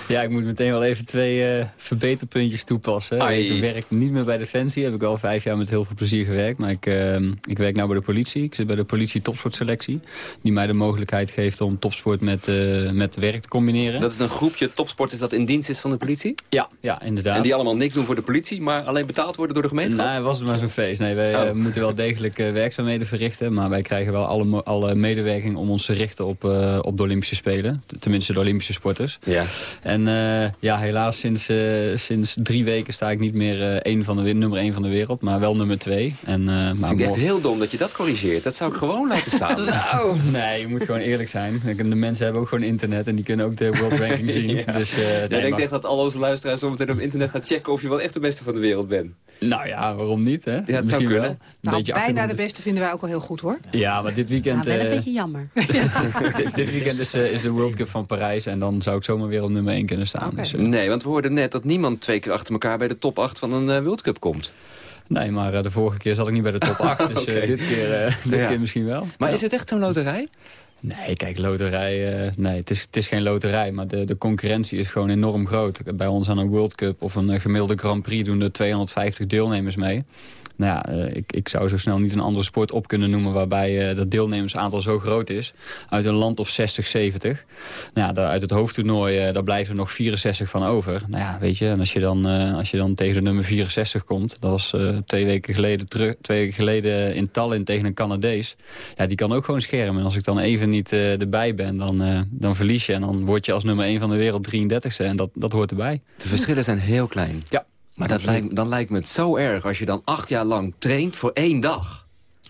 ja, ik moet meteen wel even twee uh, verbeterpuntjes toepassen. Ai. Ik werk niet meer bij Defensie. Heb ik al vijf jaar met heel veel plezier gewerkt. Maar ik, uh, ik werk nu bij de politie. Ik zit bij de politie topsportselectie. Die mij de mogelijkheid geeft om topsport met, uh, met werk te combineren. Dat is een groepje topsporters dat in dienst is van de politie? Ja, ja inderdaad. En die allemaal niks doen voor de politie, maar alleen betaald worden door de gemeenschap? Nee, was het maar zo'n feest. Nee, wij Oh. moeten wel degelijk werkzaamheden verrichten. Maar wij krijgen wel alle, alle medewerking om ons te richten op, op de Olympische Spelen. Tenminste de Olympische sporters. Ja. En uh, ja, helaas sinds, uh, sinds drie weken sta ik niet meer uh, één van de, nummer één van de wereld. Maar wel nummer twee. En, dat vind ik echt heel dom dat je dat corrigeert. Dat zou ik gewoon laten staan. nou, nee, je moet gewoon eerlijk zijn. De mensen hebben ook gewoon internet en die kunnen ook de world ranking zien. ja. Dus, nee, nee, ik denk echt dat al onze luisteraars zometeen op internet gaan checken of je wel echt de beste van de wereld bent. Nou ja, waarom niet? Hè? Ja, het zou Misschien kunnen. Wel. Een Nou, beetje bijna de beste vinden wij ook al heel goed, hoor. Ja, maar dit weekend... Nou, wel een eh, beetje jammer. dit, weekend is, eh, is de World Cup van Parijs en dan zou ik zomaar weer op nummer 1 kunnen staan. Dus, eh, Nee, want we hoorden net dat niemand twee keer achter elkaar bij de top 8 van een uh, World Cup komt. nee, maar eh, de vorige keer zat ik niet bij de top 8, dus eh, dit, keer, eh, dit Ja. keer misschien wel. Maar Ja. is het echt zo'n loterij? Nee, kijk, loterij... eh, nee, het is, het is geen loterij, maar de, de concurrentie is gewoon enorm groot. Bij ons aan een World Cup of een eh, gemiddelde Grand Prix doen er 250 deelnemers mee. Nou ja, eh, ik, ik zou zo snel niet een andere sport op kunnen noemen... waarbij eh, dat deelnemersaantal zo groot is. Uit een land of 60, 70. Nou ja, daar, uit het hoofdtoernooi, eh, daar blijven er nog 64 van over. Nou ja, weet je, en als je dan, als je dan tegen de nummer 64 komt... dat was twee weken geleden terug, twee weken geleden in Tallinn tegen een Canadees. Ja, die kan ook gewoon schermen. En als ik dan even niet erbij ben, dan, dan verlies je. En dan word je als nummer 1 van de wereld 33ste. En dat, dat hoort erbij. De verschillen zijn heel klein. Ja. Maar dat lijkt, dan lijkt me het zo erg als je dan acht jaar lang traint voor één dag.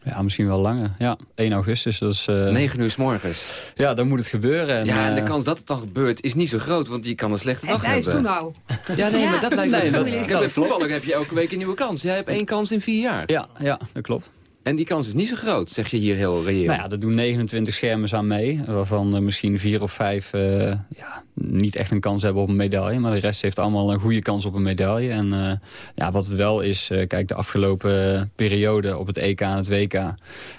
Ja, misschien wel langer. Ja, 1 augustus. Dat is, eh, 9 uur s morgens. Ja, dan moet het gebeuren. En, ja, en de eh, kans dat het dan gebeurt is niet zo groot, want je kan een slechte En dag hij is hebben. toen nou. Ja, nee, Ja, maar dat lijkt me nee, veel. dat- Kijk, bij voetballer heb je elke week een nieuwe kans. Jij hebt één kans in vier jaar. Ja, ja, dat klopt. En die kans is niet zo groot, zeg je hier heel reëel. Nou ja, er doen 29 schermers aan mee. Waarvan er misschien vier of vijf eh, ja, niet echt een kans hebben op een medaille. Maar de rest heeft allemaal een goede kans op een medaille. En eh, ja, wat het wel is, eh, kijk, de afgelopen periode op het EK en het WK...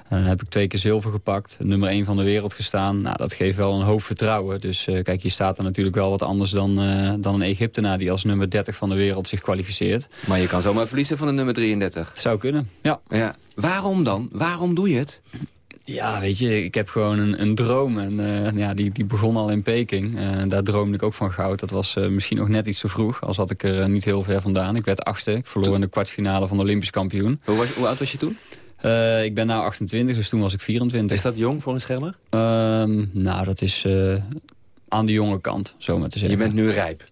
heb ik twee keer zilver gepakt. Nummer 1 van de wereld gestaan. Nou, dat geeft wel een hoop vertrouwen. Dus kijk, je staat er natuurlijk wel wat anders dan, dan een Egyptenaar... die als nummer 30 van de wereld zich kwalificeert. Maar je kan zomaar verliezen van de nummer 33. zou kunnen, ja. ja. Waarom dan? Waarom doe je het? Ja, weet je, ik heb gewoon een, een droom. En uh, ja, die, die begon al in Peking. Uh, daar droomde ik ook van goud. Dat was uh, misschien nog net iets te vroeg. Als had ik er niet heel ver vandaan. Ik werd achtste. Ik verloor in de kwartfinale van de Olympisch kampioen. Hoe, was, hoe oud was je toen? ik ben nu 28, dus toen was ik 24. Is dat jong voor een schermer? Ehm, nou, dat is aan de jonge kant, zo maar te zeggen. Je bent nu rijp?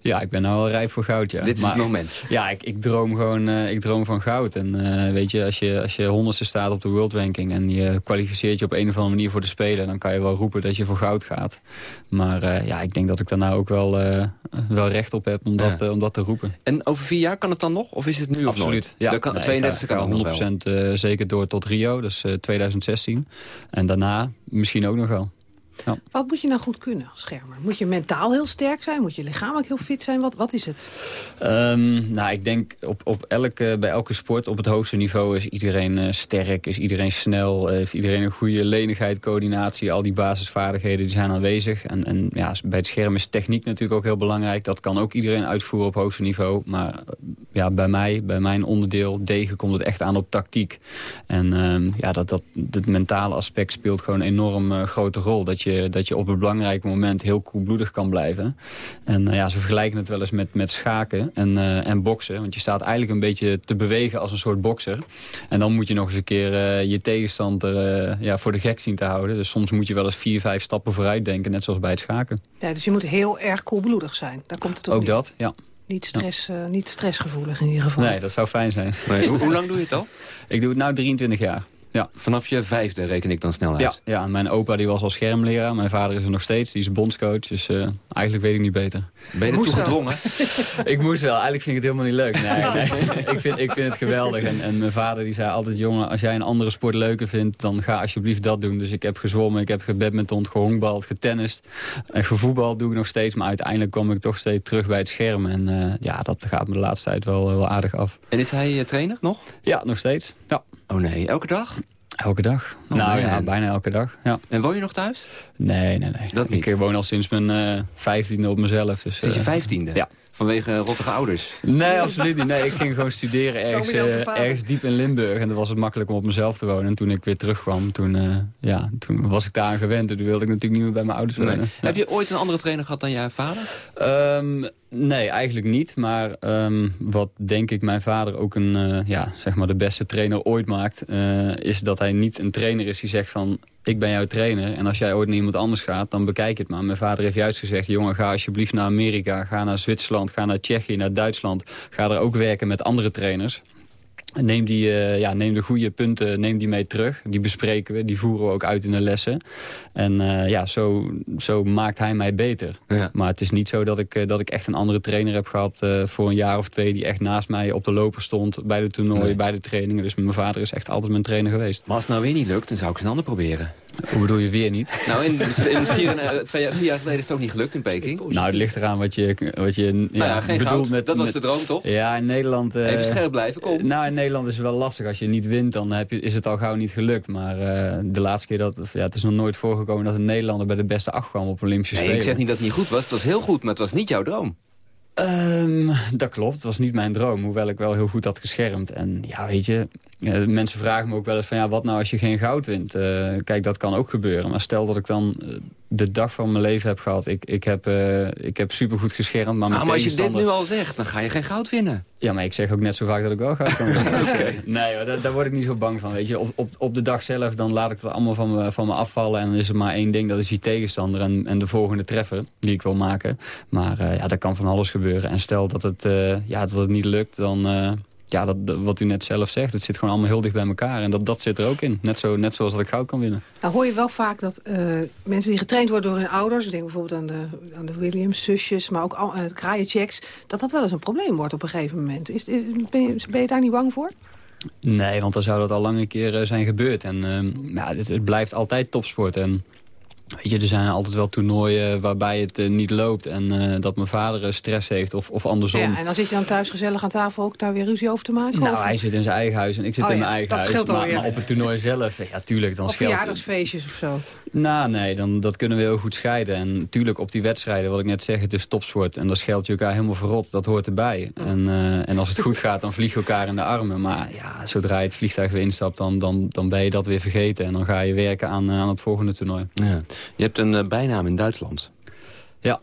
Ja, ik ben nou wel rijp voor goud, ja. Dit is het moment. Ja, ik, ik droom gewoon uh, ik droom van goud. En uh, weet je, als je, als je honderdste staat op de world ranking... en je kwalificeert je op een of andere manier voor de Spelen... dan kan je wel roepen dat je voor goud gaat. Maar uh, ja, ik denk dat ik daar nou ook wel, wel recht op heb om dat, om dat te roepen. En over vier jaar kan het dan nog? Of is het nu Absoluut, of nooit? Ja, kan, nee, 32 kan 100% zeker door tot Rio, dus 2016. En daarna misschien ook nog wel. Ja. Wat moet je nou goed kunnen als schermer? Moet je mentaal heel sterk zijn? Moet je lichamelijk heel fit zijn? Wat, wat is het? Um, nou, ik denk op, op elke, bij elke sport op het hoogste niveau is iedereen uh, sterk, is iedereen snel, uh, heeft iedereen een goede lenigheid, coördinatie, al die basisvaardigheden die zijn aanwezig. En, en ja, bij het scherm is techniek natuurlijk ook heel belangrijk. Dat kan ook iedereen uitvoeren op hoogste niveau. Maar ja, bij mij, bij mijn onderdeel, degen, komt het echt aan op tactiek. En um, ja, dat, dat, het mentale aspect speelt gewoon een enorm grote rol. Dat je je, dat je op een belangrijk moment heel koelbloedig kan blijven. En uh, ja, ze vergelijken het wel eens met, met schaken en, uh, en boksen. Want je staat eigenlijk een beetje te bewegen als een soort bokser. En dan moet je nog eens een keer uh, je tegenstander ja, voor de gek zien te houden. Dus soms moet je wel eens vier, vijf stappen vooruit denken. Net zoals bij het schaken. Ja, dus je moet heel erg koelbloedig zijn. Daar komt het op Ook neer. dat, ja. Niet, stress, ja. niet stressgevoelig in ieder geval. Nee, dat zou fijn zijn. Nee, hoe, hoe lang doe je het al? Ik doe het nu 23 jaar. Ja. Vanaf je vijfde reken ik dan snel uit? Ja, ja, mijn opa die was al schermleraar. Mijn vader is er nog steeds. Die is bondscoach. Dus uh, eigenlijk weet ik niet beter. Ben je ertoe gedwongen? ik moest wel. Eigenlijk vind ik het helemaal niet leuk. Nee, nee. ik, vind, ik vind het geweldig. En, en mijn vader die zei altijd... jongen, als jij een andere sport leuker vindt... dan ga alsjeblieft dat doen. Dus ik heb gezwommen, ik heb gebadmintond, gehongbald, getennist. En gevoetbald doe ik nog steeds. Maar uiteindelijk kwam ik toch steeds terug bij het scherm. En uh, ja, dat gaat me de laatste tijd wel, wel aardig af. En is hij trainer nog? Ja, nog steeds. Ja. Oh nee, elke dag? Elke dag. Oh, nou man. ja, bijna elke dag. Ja. En woon je nog thuis? Nee, nee, nee. Dat niet? Ik woon al sinds mijn uh, vijftiende op mezelf. Dus, Sinds je vijftiende? Ja. Vanwege rottige ouders? Nee, absoluut niet. Nee, ik ging gewoon studeren ergens, uh, ergens diep in Limburg. En dan was het makkelijk om op mezelf te wonen. En toen ik weer terugkwam, toen, uh, ja, toen was ik daar aan gewend. En toen wilde ik natuurlijk niet meer bij mijn ouders wonen. Nee. Ja. Heb je ooit een andere trainer gehad dan jouw vader? Um, nee, eigenlijk niet. Maar um, wat denk ik mijn vader ook een, uh, ja, zeg maar de beste trainer ooit maakt... is dat hij niet een trainer is die zegt van ik ben jouw trainer. En als jij ooit naar iemand anders gaat, dan bekijk het maar. Mijn vader heeft juist gezegd, jongen, ga alsjeblieft naar Amerika. Ga naar Zwitserland, ga naar Tsjechië, naar Duitsland. Ga er ook werken met andere trainers. Neem, die, uh, ja, neem de goede punten neem die mee terug. Die bespreken we, die voeren we ook uit in de lessen. En uh, ja, zo, zo maakt hij mij beter. Ja. Maar het is niet zo dat ik, uh, dat ik echt een andere trainer heb gehad... voor een jaar of twee die echt naast mij op de loper stond... bij de toernooien, nee. bij de trainingen. Dus mijn vader is echt altijd mijn trainer geweest. Maar als het nou weer niet lukt, dan zou ik eens een ander proberen. Hoe bedoel je weer niet? Nou, in, in vier, twee, vier jaar geleden is het ook niet gelukt in Peking. Nou, het ligt eraan wat je, wat je ja, nou ja, geen bedoelt goud. met... Dat was de droom, toch? Ja, in Nederland... Even scherp blijven, kom. Nou, in Nederland is het wel lastig. Als je niet wint, dan heb je, is het al gauw niet gelukt. Maar uh, de laatste keer dat... Ja, het is nog nooit voorgekomen dat een Nederlander bij de beste acht kwam op Olympische nee, Spelen. ik zeg niet dat het niet goed was. Het was heel goed, maar het was niet jouw droom. Um, dat klopt, het was niet mijn droom, hoewel ik wel heel goed had geschermd. En ja, weet je, uh, mensen vragen me ook wel eens van... ja, wat nou als je geen goud wint? Uh, kijk, dat kan ook gebeuren. Maar stel dat ik dan uh, de dag van mijn leven heb gehad. Ik, ik, heb, ik heb supergoed geschermd, maar nou, maar als je dit nu al zegt, dan ga je geen goud winnen. Ja, maar ik zeg ook net zo vaak dat ik wel goud kan winnen. okay. Nee, daar, daar, word ik niet zo bang van, weet je. Op, op, op de dag zelf, dan laat ik het allemaal van me, van me afvallen... en dan is er maar één ding, dat is die tegenstander en, en de volgende treffer... die ik wil maken. Maar ja, dat kan van alles gebeuren. En stel dat het, ja, dat het niet lukt, dan ja, dat, dat, wat u net zelf zegt, het zit gewoon allemaal heel dicht bij elkaar. En dat, dat zit er ook in. Net, zo, net zoals dat ik goud kan winnen. Nou hoor je wel vaak dat uh, mensen die getraind worden door hun ouders... ik denk bijvoorbeeld aan de, aan de Williams, zusjes, maar ook al, uh, kraaienchecks... dat dat wel eens een probleem wordt op een gegeven moment. Is, is, ben, je, ben je daar niet bang voor? Nee, want dan zou dat al lang een keer eh, zijn gebeurd. En ja, het, het blijft altijd topsport. En Weet je, er zijn altijd wel toernooien waarbij het eh, niet loopt... en eh, dat mijn vader eh, stress heeft of, of andersom. Ja, en dan zit je dan thuis gezellig aan tafel ook daar weer ruzie over te maken? Nou, of? hij zit in zijn eigen huis en ik zit Oh in ja, mijn eigen dat huis. scheelt Maar, op het toernooi zelf, ja, tuurlijk, dan Of scheelt verjaardagsfeestjes of zo? Nou, nee, dan, dat kunnen we heel goed scheiden. En natuurlijk op die wedstrijden, wat ik net zeg, het is topsport. En dan scheelt je elkaar helemaal verrot, dat hoort erbij. En, eh, en als het goed gaat, dan vlieg je elkaar in de armen. Maar ja, zodra je het vliegtuig weer instapt, dan, dan, dan ben je dat weer vergeten. En dan ga je werken aan, aan het volgende toernooi. Ja. Je hebt een eh, bijnaam in Duitsland. Ja,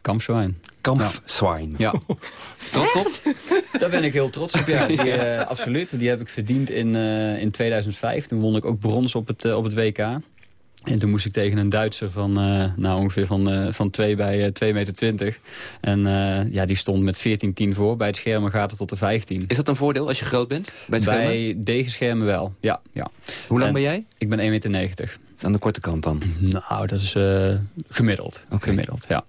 kampzwijn. Kampfzwijn. Ja. Trots op? Daar ben ik heel trots op, ja. Die, eh, absoluut. Die heb ik verdiend in, eh, in 2005. Toen won ik ook brons op het, op het WK. En toen moest ik tegen een Duitser van eh, nou, ongeveer van, eh, van 2 bij eh, 2 meter 20. En eh, ja, die stond met 14-10 voor. Bij het schermen gaat het tot de 15. Is dat een voordeel als je groot bent? Bij het schermen? Bij degenschermen wel, ja. ja. Hoe lang En ben jij? Ik ben 1,90 meter. Aan de korte kant dan? Nou, dat is eh, gemiddeld. Gemiddeld, ja.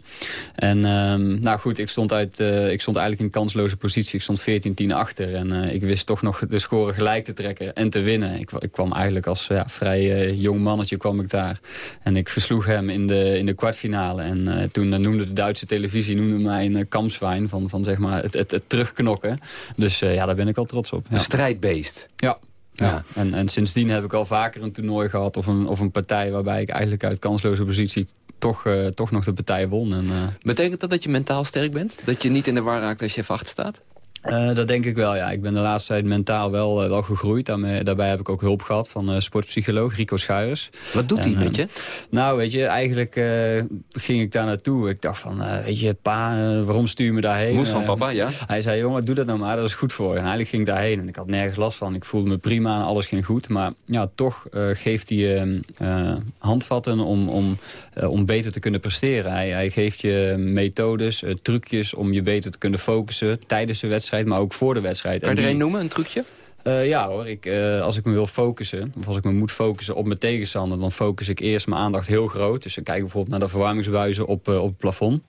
En ehm, nou goed, ik stond, uit, eh, ik stond eigenlijk in kansloze positie. Ik stond 14-10 achter. En eh, ik wist toch nog de score gelijk te trekken en te winnen. Ik, ik kwam eigenlijk als ja, vrij jong mannetje kwam ik daar. En ik versloeg hem in de, in de kwartfinale. En toen noemde de Duitse televisie noemde mij een kampswijn van, van zeg maar het, het, het terugknokken. Dus ja, daar ben ik wel trots op. Ja. Een strijdbeest. Ja. Ja. En, en sindsdien heb ik al vaker een toernooi gehad of een, of een partij waarbij ik eigenlijk uit kansloze positie toch, uh, toch nog de partij won. En, uh... Betekent dat dat je mentaal sterk bent? Dat je niet in de war raakt als je even achter staat? Uh, dat denk ik wel, ja. Ik ben de laatste tijd mentaal wel, uh, wel gegroeid. Daarmee, daarbij heb ik ook hulp gehad van uh, sportpsycholoog Rico Schuijers. Wat doet hij met je? Nou, weet je, eigenlijk ging ik daar naartoe. Ik dacht van, weet je, pa, waarom stuur je me daarheen? Moest van papa, ja. Hij zei, jongen, doe dat nou maar, dat is goed voor je. En eigenlijk ging ik daarheen en ik had nergens last van. Ik voelde me prima en alles ging goed. Maar ja, toch geeft hij handvatten om, om, om beter te kunnen presteren. Hij, hij geeft je methodes, trucjes om je beter te kunnen focussen tijdens de wedstrijd maar ook voor de wedstrijd. Kan je er een noemen, een trucje? Uh, ja hoor, ik, uh, als ik me wil focussen, of als ik me moet focussen op mijn tegenstander... dan focus ik eerst mijn aandacht heel groot. Dus dan kijk ik bijvoorbeeld naar de verwarmingsbuizen op, uh, op het plafond.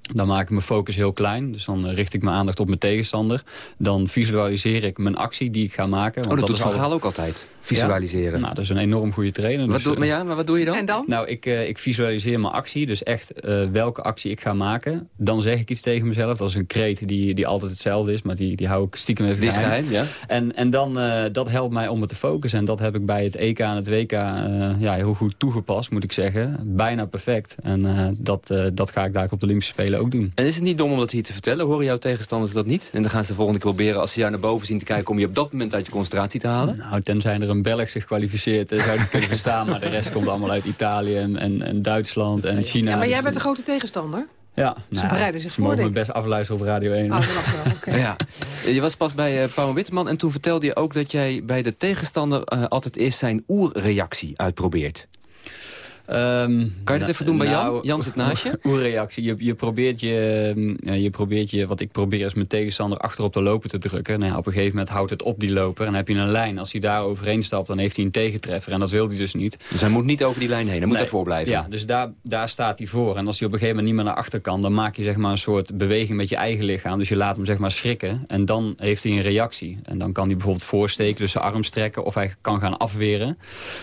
Dan maak ik mijn focus heel klein. Dus dan richt ik mijn aandacht op mijn tegenstander. Dan visualiseer ik mijn actie die ik ga maken. Want oh, dat, dat doet Gaal ook altijd. Visualiseren. Ja? Nou, dat is een enorm goede trainer. Wat dus, doe, maar ja, maar wat doe je dan? En dan? Nou, ik, uh, ik visualiseer mijn actie. Dus echt uh, welke actie ik ga maken. Dan zeg ik iets tegen mezelf. Dat is een kreet die, die altijd hetzelfde is. Maar die, die hou ik stiekem even geheim ja. En, en dan, uh, dat helpt mij om me te focussen. En dat heb ik bij het EK en het WK ja, heel goed toegepast, moet ik zeggen. Bijna perfect. En dat, dat ga ik daar op de Olympische Spelen ook doen. En is het niet dom om dat hier te vertellen? Horen jouw tegenstanders dat niet? En dan gaan ze de volgende keer proberen als ze jou naar boven zien te kijken... om je op dat moment uit je concentratie te halen? Nou, tenzij er een Belg zich kwalificeert, zou je kunnen verstaan. Maar de rest komt allemaal uit Italië en, en, en Duitsland en China. Ja, maar jij dus, bent een grote tegenstander. Ja, ze nou, bereiden zich ze voor. mogen me best afluisteren op Radio 1. Oh, dat wel. Okay. ja. Je was pas bij uh, Paul Witteman en toen vertelde je ook dat jij bij de tegenstander uh, altijd eerst zijn oerreactie uitprobeert. Um, kan je dat even doen bij nou, Jan? Jan zit naast je. Oerreactie. Je, je, probeert je, je probeert je, wat ik probeer is mijn tegenstander achter op de loper te drukken. Nou ja, op een gegeven moment houdt het op die loper. En dan heb je een lijn. Als hij daar overheen stapt, dan heeft hij een tegentreffer. En dat wil hij dus niet. Dus hij moet niet over die lijn heen. Hij moet nee, daarvoor blijven. Ja, dus daar, daar staat hij voor. En als hij op een gegeven moment niet meer naar achter kan, dan maak je zeg maar een soort beweging met je eigen lichaam. Dus je laat hem zeg maar schrikken. En dan heeft hij een reactie. En dan kan hij bijvoorbeeld voorsteken, dus zijn arm strekken. Of hij kan gaan afweren.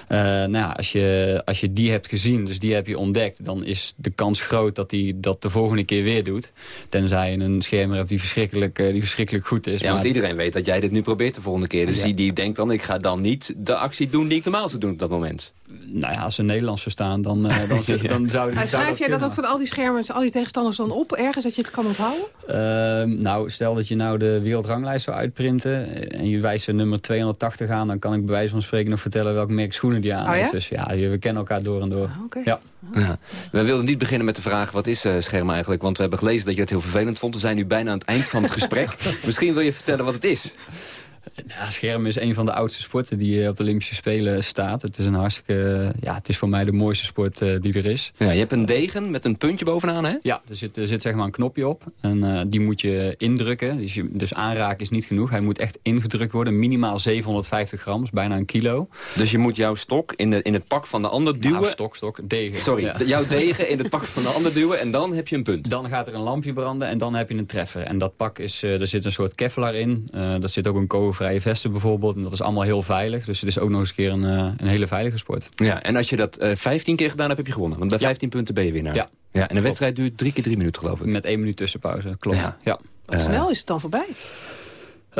Uh, nou ja, als je, als je die hebt gezien, dus die heb je ontdekt... dan is de kans groot dat hij dat de volgende keer weer doet. Tenzij je een schermer hebt die verschrikkelijk, uh, die verschrikkelijk goed is. Ja, want iedereen weet dat jij dit nu probeert de volgende keer. Dus ja. die, die denkt dan, ik ga dan niet de actie doen die ik normaal zou doen op dat moment. Nou ja, als ze Nederlands verstaan, dan, uh, dan, ja. dan zou nou, Schrijf jij dat ook van al die schermen, al die tegenstanders dan op ergens, dat je het kan onthouden? Uh, nou, stel dat je nou de wereldranglijst zou uitprinten... en je wijst er nummer 280 aan... dan kan ik bij wijze van spreken nog vertellen welk merk schoenen die aan oh, heeft. ja? Dus ja, we kennen elkaar door en door. Okay. ja. Ja. We wilden niet beginnen met de vraag, wat is uh, scherm eigenlijk? Want we hebben gelezen dat je het heel vervelend vond. We zijn nu bijna aan het eind van het gesprek. Misschien wil je vertellen wat het is. Ja, scherm is een van de oudste sporten die op de Olympische Spelen staat. Het is een hartstikke, ja, het is voor mij de mooiste sport uh, die er is. Ja, je hebt een degen met een puntje bovenaan, hè? Ja, er zit, er zit zeg maar een knopje op. En uh, die moet je indrukken. Dus, je, dus aanraken is niet genoeg. Hij moet echt ingedrukt worden. Minimaal 750 gram, dus bijna een kilo. Dus je moet jouw stok in, de, in het pak van de ander duwen? Nou, stok, stok, degen. Sorry, ja. jouw degen in het pak van de ander duwen en dan heb je een punt. Dan gaat er een lampje branden en dan heb je een treffer. En dat pak is, uh, er zit een soort kevlar in. er zit ook een kogel vrije vesten bijvoorbeeld. En dat is allemaal heel veilig. Dus het is ook nog eens een keer een, eh, een hele veilige sport. Ja, en als je dat uh, 15 keer gedaan hebt, heb je gewonnen. Want bij 15 punten ben je winnaar. Ja. ja en de wedstrijd duurt drie keer drie minuten, geloof ik. Met één minuut tussenpauze, klopt. Ja. ja. Wat snel is het dan voorbij?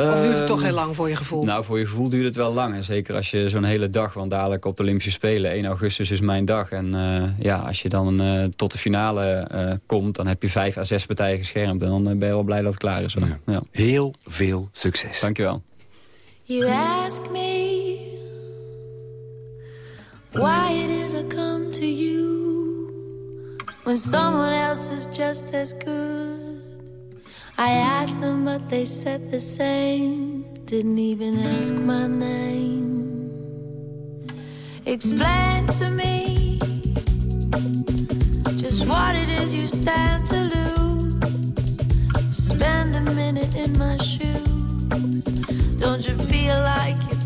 Of duurt het toch heel lang voor je gevoel? Nou, voor je gevoel duurt het wel lang. En zeker als je zo'n hele dag, want dadelijk op de Olympische Spelen... 1 augustus is mijn dag. En uh, ja, als je dan uh, tot de finale uh, komt... dan heb je vijf à zes partijen geschermd. En dan ben je wel blij dat het klaar is. Ja. Ja. Heel veel succes. Dankjewel. You ask me Why it is I come to you When someone else is just as good I asked them, but they said the same. Didn't even ask my name. Explain to me just what it is you stand to lose. Spend a minute in my shoes. Don't you feel like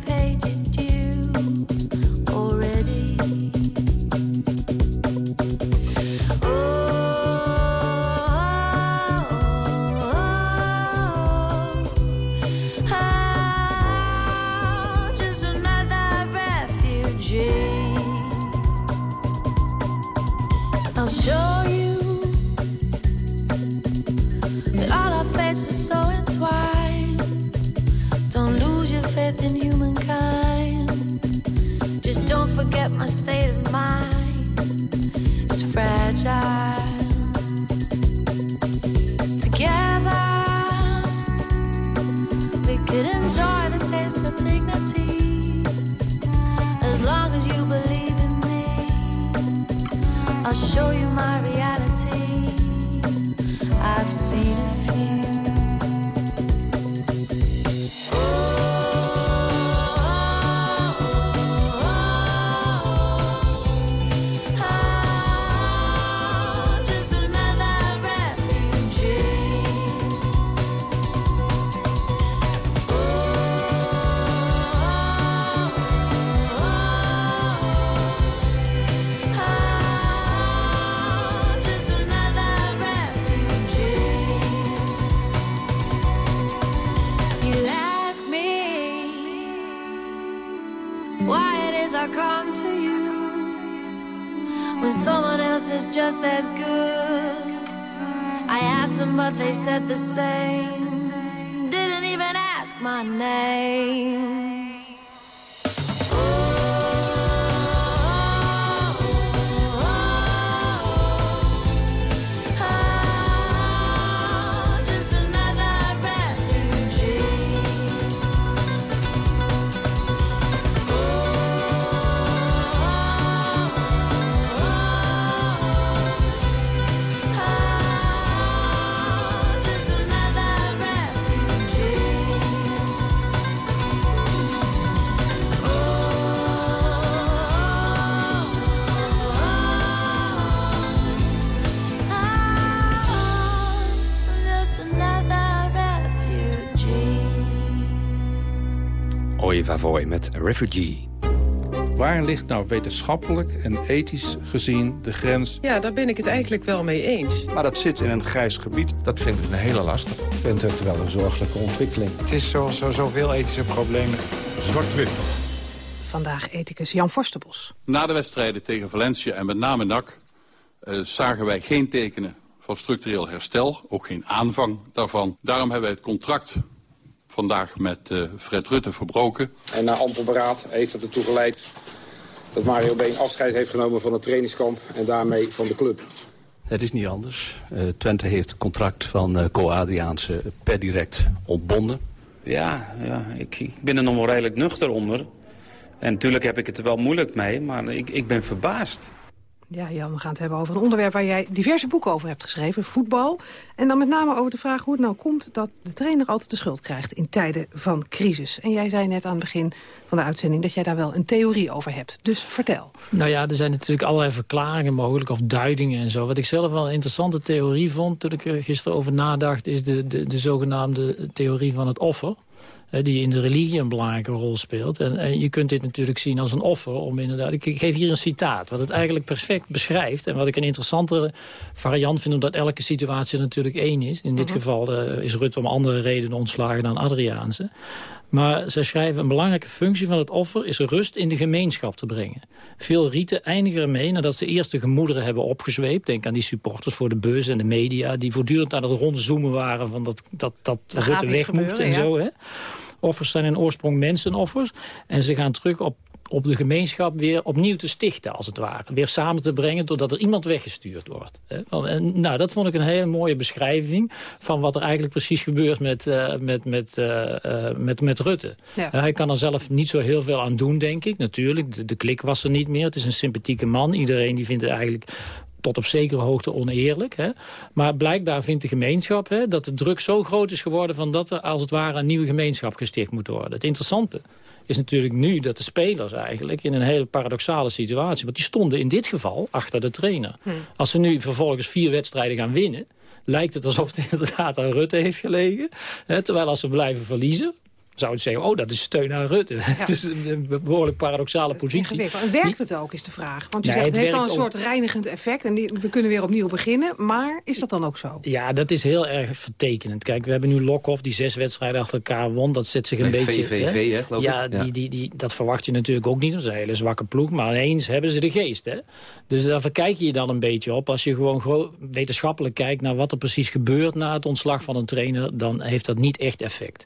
show you my my name. Vavoy met Refugee. Waar ligt nou wetenschappelijk en ethisch gezien de grens? Ja, daar ben ik het eigenlijk wel mee eens. Maar dat zit in een grijs gebied. Dat vind ik een hele lastig. Ik vind het wel een zorgelijke ontwikkeling. Het is zo, zo, zoveel ethische problemen. Zwart-wit. Vandaag ethicus Jan Forsterbos. Na de wedstrijden tegen Valencia en met name NAC... eh, zagen wij geen tekenen van structureel herstel. Ook geen aanvang daarvan. Daarom hebben wij het contract vandaag met eh, Fred Rutte verbroken. En na amper beraad heeft dat ertoe geleid dat Mario Been afscheid heeft genomen van het trainingskamp en daarmee van de club. Het is niet anders. Eh, Twente heeft het contract van uh, Co Adriaanse per direct ontbonden. Ja, ja ik, ik ben er nog wel redelijk nuchter onder. En natuurlijk heb ik het er wel moeilijk mee, maar ik, ik ben verbaasd. Ja, Jan, we gaan het hebben over een onderwerp waar jij diverse boeken over hebt geschreven. Voetbal. En dan met name over de vraag hoe het nou komt dat de trainer altijd de schuld krijgt in tijden van crisis. En jij zei net aan het begin van de uitzending dat jij daar wel een theorie over hebt. Dus vertel. Nou ja, er zijn natuurlijk allerlei verklaringen mogelijk of duidingen en zo. Wat ik zelf wel een interessante theorie vond toen ik er gisteren over nadacht... is de, de, de zogenaamde theorie van het offer die in de religie een belangrijke rol speelt. En, en, je kunt dit natuurlijk zien als een offer om inderdaad... Ik, ik, geef hier een citaat, wat het eigenlijk perfect beschrijft... en wat ik een interessantere variant vind... omdat elke situatie natuurlijk één is. In dit Mhm. geval uh, is Rutte om andere redenen ontslagen dan Adriaanse. Maar zij schrijven... een belangrijke functie van het offer is rust in de gemeenschap te brengen. Veel rieten eindigen ermee nadat ze eerst de gemoederen hebben opgezweept. Denk aan die supporters voor de beurs en de media... die voortdurend aan het rondzoomen waren van dat, dat, dat Rutte weg moest en ja. zo. Hè? Offers zijn in oorsprong mensenoffers. En ze gaan terug op, op de gemeenschap weer opnieuw te stichten, als het ware. Weer samen te brengen, doordat er iemand weggestuurd wordt. En, nou, dat vond ik een hele mooie beschrijving... van wat er eigenlijk precies gebeurt met, eh, met, met, eh, eh, met, met Rutte. Ja. Hij kan er zelf niet zo heel veel aan doen, denk ik. Natuurlijk, de, de klik was er niet meer. Het is een sympathieke man. Iedereen die vindt het eigenlijk tot op zekere hoogte oneerlijk. Hè? Maar blijkbaar vindt de gemeenschap hè, dat de druk zo groot is geworden... van dat er als het ware een nieuwe gemeenschap gesticht moet worden. Het interessante is natuurlijk nu dat de spelers eigenlijk... in een hele paradoxale situatie... want die stonden in dit geval achter de trainer. Als ze nu vervolgens vier wedstrijden gaan winnen... lijkt het alsof het inderdaad aan Rutte heeft gelegen. Hè, terwijl als ze blijven verliezen zou het zeggen, oh, dat is steun aan Rutte. Het is een behoorlijk paradoxale positie. Werkt het ook, is de vraag. Want je Nee, zegt, het het heeft dan een soort reinigend effect... en die, we kunnen weer opnieuw beginnen. Maar is dat dan ook zo? Ja, dat is heel erg vertekenend. Kijk, we hebben nu Lokhoff die zes wedstrijden achter elkaar won. Dat zet zich een beetje... VVV, hè, geloof ja, ik? Ja. Die, die, die, dat verwacht je natuurlijk ook niet. Dat is een hele zwakke ploeg. Maar ineens hebben ze de geest. Hè? Dus daar verkijk je je dan een beetje op. Als je gewoon wetenschappelijk kijkt naar wat er precies gebeurt... na het ontslag van een trainer, dan heeft dat niet echt effect.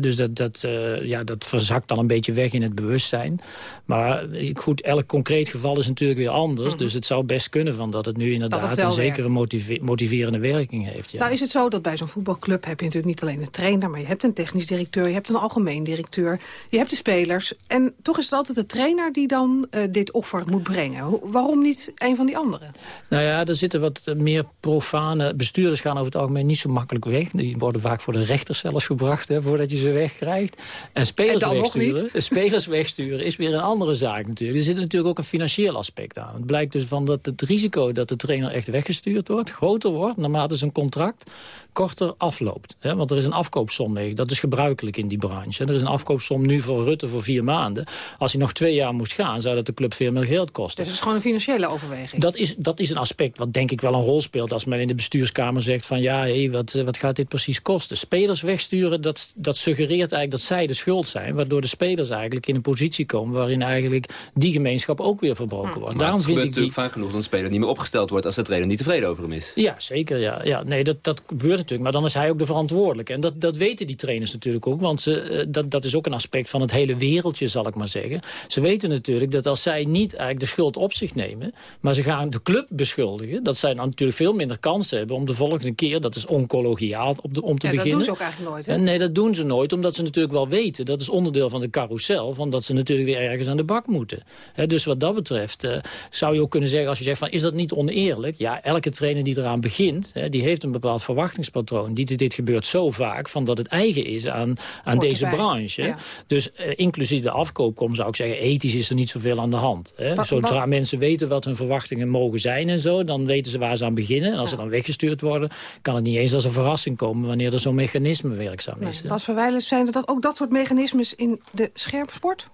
Dus dat, dat, eh, ja, dat verzakt dan een beetje weg in het bewustzijn. Maar goed, elk concreet geval is natuurlijk weer anders. Dus het zou best kunnen van dat het nu inderdaad een zekere motive- motiverende werking heeft. Ja. Nou is het zo dat bij zo'n voetbalclub heb je natuurlijk niet alleen een trainer... maar je hebt een technisch directeur, je hebt een algemeen directeur... je hebt de spelers. En toch is het altijd de trainer die dan eh, dit offer moet brengen. Waarom niet een van die anderen? Nou ja, er zitten wat meer profane... Bestuurders gaan over het algemeen niet zo makkelijk weg. Die worden vaak voor de rechter zelfs gebracht, hè, voordat je ze wegkrijgt. En spelers En wegsturen, spelers wegsturen is weer een andere zaak natuurlijk. Er zit natuurlijk ook een financieel aspect aan. Het blijkt dus van dat het risico dat de trainer echt weggestuurd wordt... groter wordt naarmate zijn contract korter afloopt. Hè? Want er is een afkoopsom mee. Dat is gebruikelijk in die branche. hè. Er is een afkoopsom nu voor Rutte voor vier maanden. Als hij nog twee jaar moest gaan, zou dat de club veel meer geld kosten. Dus het is gewoon een financiële overweging. Dat is, dat is een aspect wat denk ik wel een rol speelt... als men in de bestuurskamer zegt van... ja, hé, wat, eh, wat gaat dit precies kosten? Spelers wegsturen, dat, dat suggereert eigenlijk dat zij de schuld zijn... waardoor de spelers eigenlijk in een positie komen... waarin eigenlijk die gemeenschap ook weer verbroken wordt. Maar Daarom het vind ik die... natuurlijk vaak genoeg dat een speler niet meer opgesteld wordt... als de trainer niet tevreden over hem is. Ja, zeker. Ja. Ja, nee, dat, dat gebeurt natuurlijk. Maar dan is hij ook de verantwoordelijke. En dat, dat weten die trainers natuurlijk ook. Want ze, eh, dat, dat is ook een aspect van het hele wereldje, zal ik maar zeggen. Ze weten natuurlijk dat als zij niet eigenlijk de schuld op zich nemen... maar ze gaan de club beschuldigen... dat zij dan natuurlijk veel minder kans hebben om de volgende keer... dat is oncologiaal op de, om te Ja, dat beginnen. doen ze ook eigenlijk nooit, hè? En nee, dat doen ze nooit, omdat ze natuurlijk wel weten... dat is onderdeel van de carousel... van dat ze natuurlijk weer ergens aan de bak moeten. Dus wat dat betreft eh, zou je ook kunnen zeggen... als je zegt van is dat niet oneerlijk? Ja, elke trainer die eraan begint... Die heeft een bepaald verwachtingspatroon. Die, dit gebeurt zo vaak van dat het eigen is aan, aan deze erbij, branche. ja. Dus eh, inclusief de afkoopkom zou ik zeggen... ethisch is er niet zoveel aan de hand. Hè. Zodra mensen weten wat hun verwachtingen mogen zijn en zo... dan weten ze waar ze aan beginnen. En als ze dan weggestuurd worden... kan het niet eens als een verrassing komen... wanneer er zo'n mechanisme werkzaam is. hè. Bas Verwijlen, zijn er dat ook dat soort mechanismes in de scherpsport?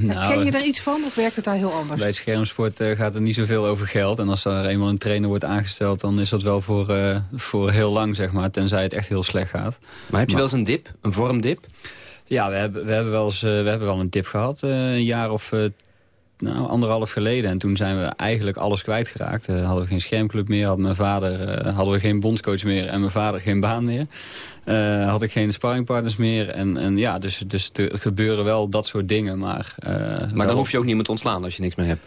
Nou, Ken je daar iets van of werkt het daar heel anders? Bij het schermsport eh, gaat het niet zoveel over geld. En als er eenmaal een trainer wordt aangesteld... dan is dat wel voor, eh, voor heel lang, zeg maar. Tenzij het echt heel slecht gaat. Maar heb je wel eens een dip? Een vormdip? Ja, we hebben, we hebben, wel, eens, eh, we hebben wel een tip gehad. eh, een jaar of eh, nou, anderhalf geleden. En toen zijn we eigenlijk alles kwijtgeraakt. Eh hadden we geen schermclub meer. Had mijn vader, eh, hadden we geen bondscoach meer. En mijn vader geen baan meer. Eh, had ik geen sparringpartners meer. En, en ja, dus, dus er gebeuren wel dat soort dingen. Maar, eh, Maar wel- dan hoef je ook niemand te ontslaan als je niks meer hebt.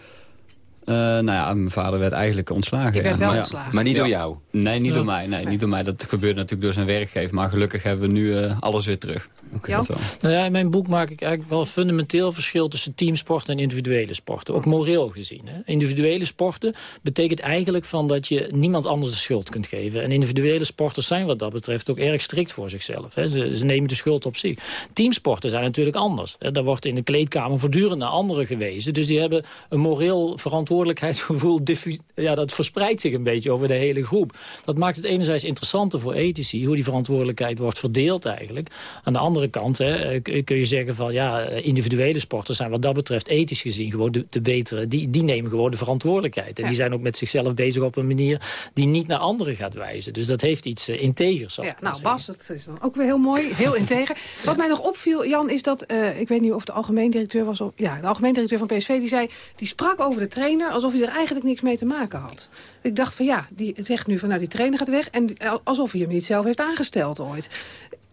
Eh, nou ja, mijn vader werd eigenlijk ontslagen. Werd ja. wel Maar ja. ontslagen. Maar niet door jou? Nee, niet Ja. door mij. Nee, niet door mij. Dat gebeurt natuurlijk door zijn werkgever. Maar gelukkig hebben we nu eh, alles weer terug. Wel. Nou ja, in mijn boek maak ik eigenlijk wel een fundamenteel verschil tussen teamsporten en individuele sporten. Ook moreel gezien. Hè. Individuele sporten betekent eigenlijk van dat je niemand anders de schuld kunt geven. En individuele sporters zijn wat dat betreft ook erg strikt voor zichzelf. Hè. Ze, ze nemen de schuld op zich. Teamsporten zijn natuurlijk anders. Hè. Daar wordt in de kleedkamer voortdurend naar anderen gewezen. Dus die hebben een moreel verantwoordelijkheidsgevoel. Ja, dat verspreidt zich een beetje over de hele groep. Dat maakt het enerzijds interessanter voor ethici, hoe die verantwoordelijkheid wordt verdeeld eigenlijk. Aan de andere andere kant hè, eh, kun je zeggen van... ja, individuele sporters zijn wat dat betreft ethisch gezien gewoon de, de betere. Die, die nemen gewoon de verantwoordelijkheid. En die zijn ook met zichzelf bezig op een manier die niet naar anderen gaat wijzen. Dus dat heeft iets uh, integers. Ja, nou Bas, dat is dan ook weer heel mooi. Heel integer. Wat mij nog opviel, Jan, is dat... Uh, ik weet niet of de algemeen directeur was... Of, ja, de algemeen directeur van PSV, die zei... die sprak over de trainer alsof hij er eigenlijk niks mee te maken had. Ik dacht van ja, die zegt nu van nou die trainer gaat weg... en alsof hij hem niet zelf heeft aangesteld ooit.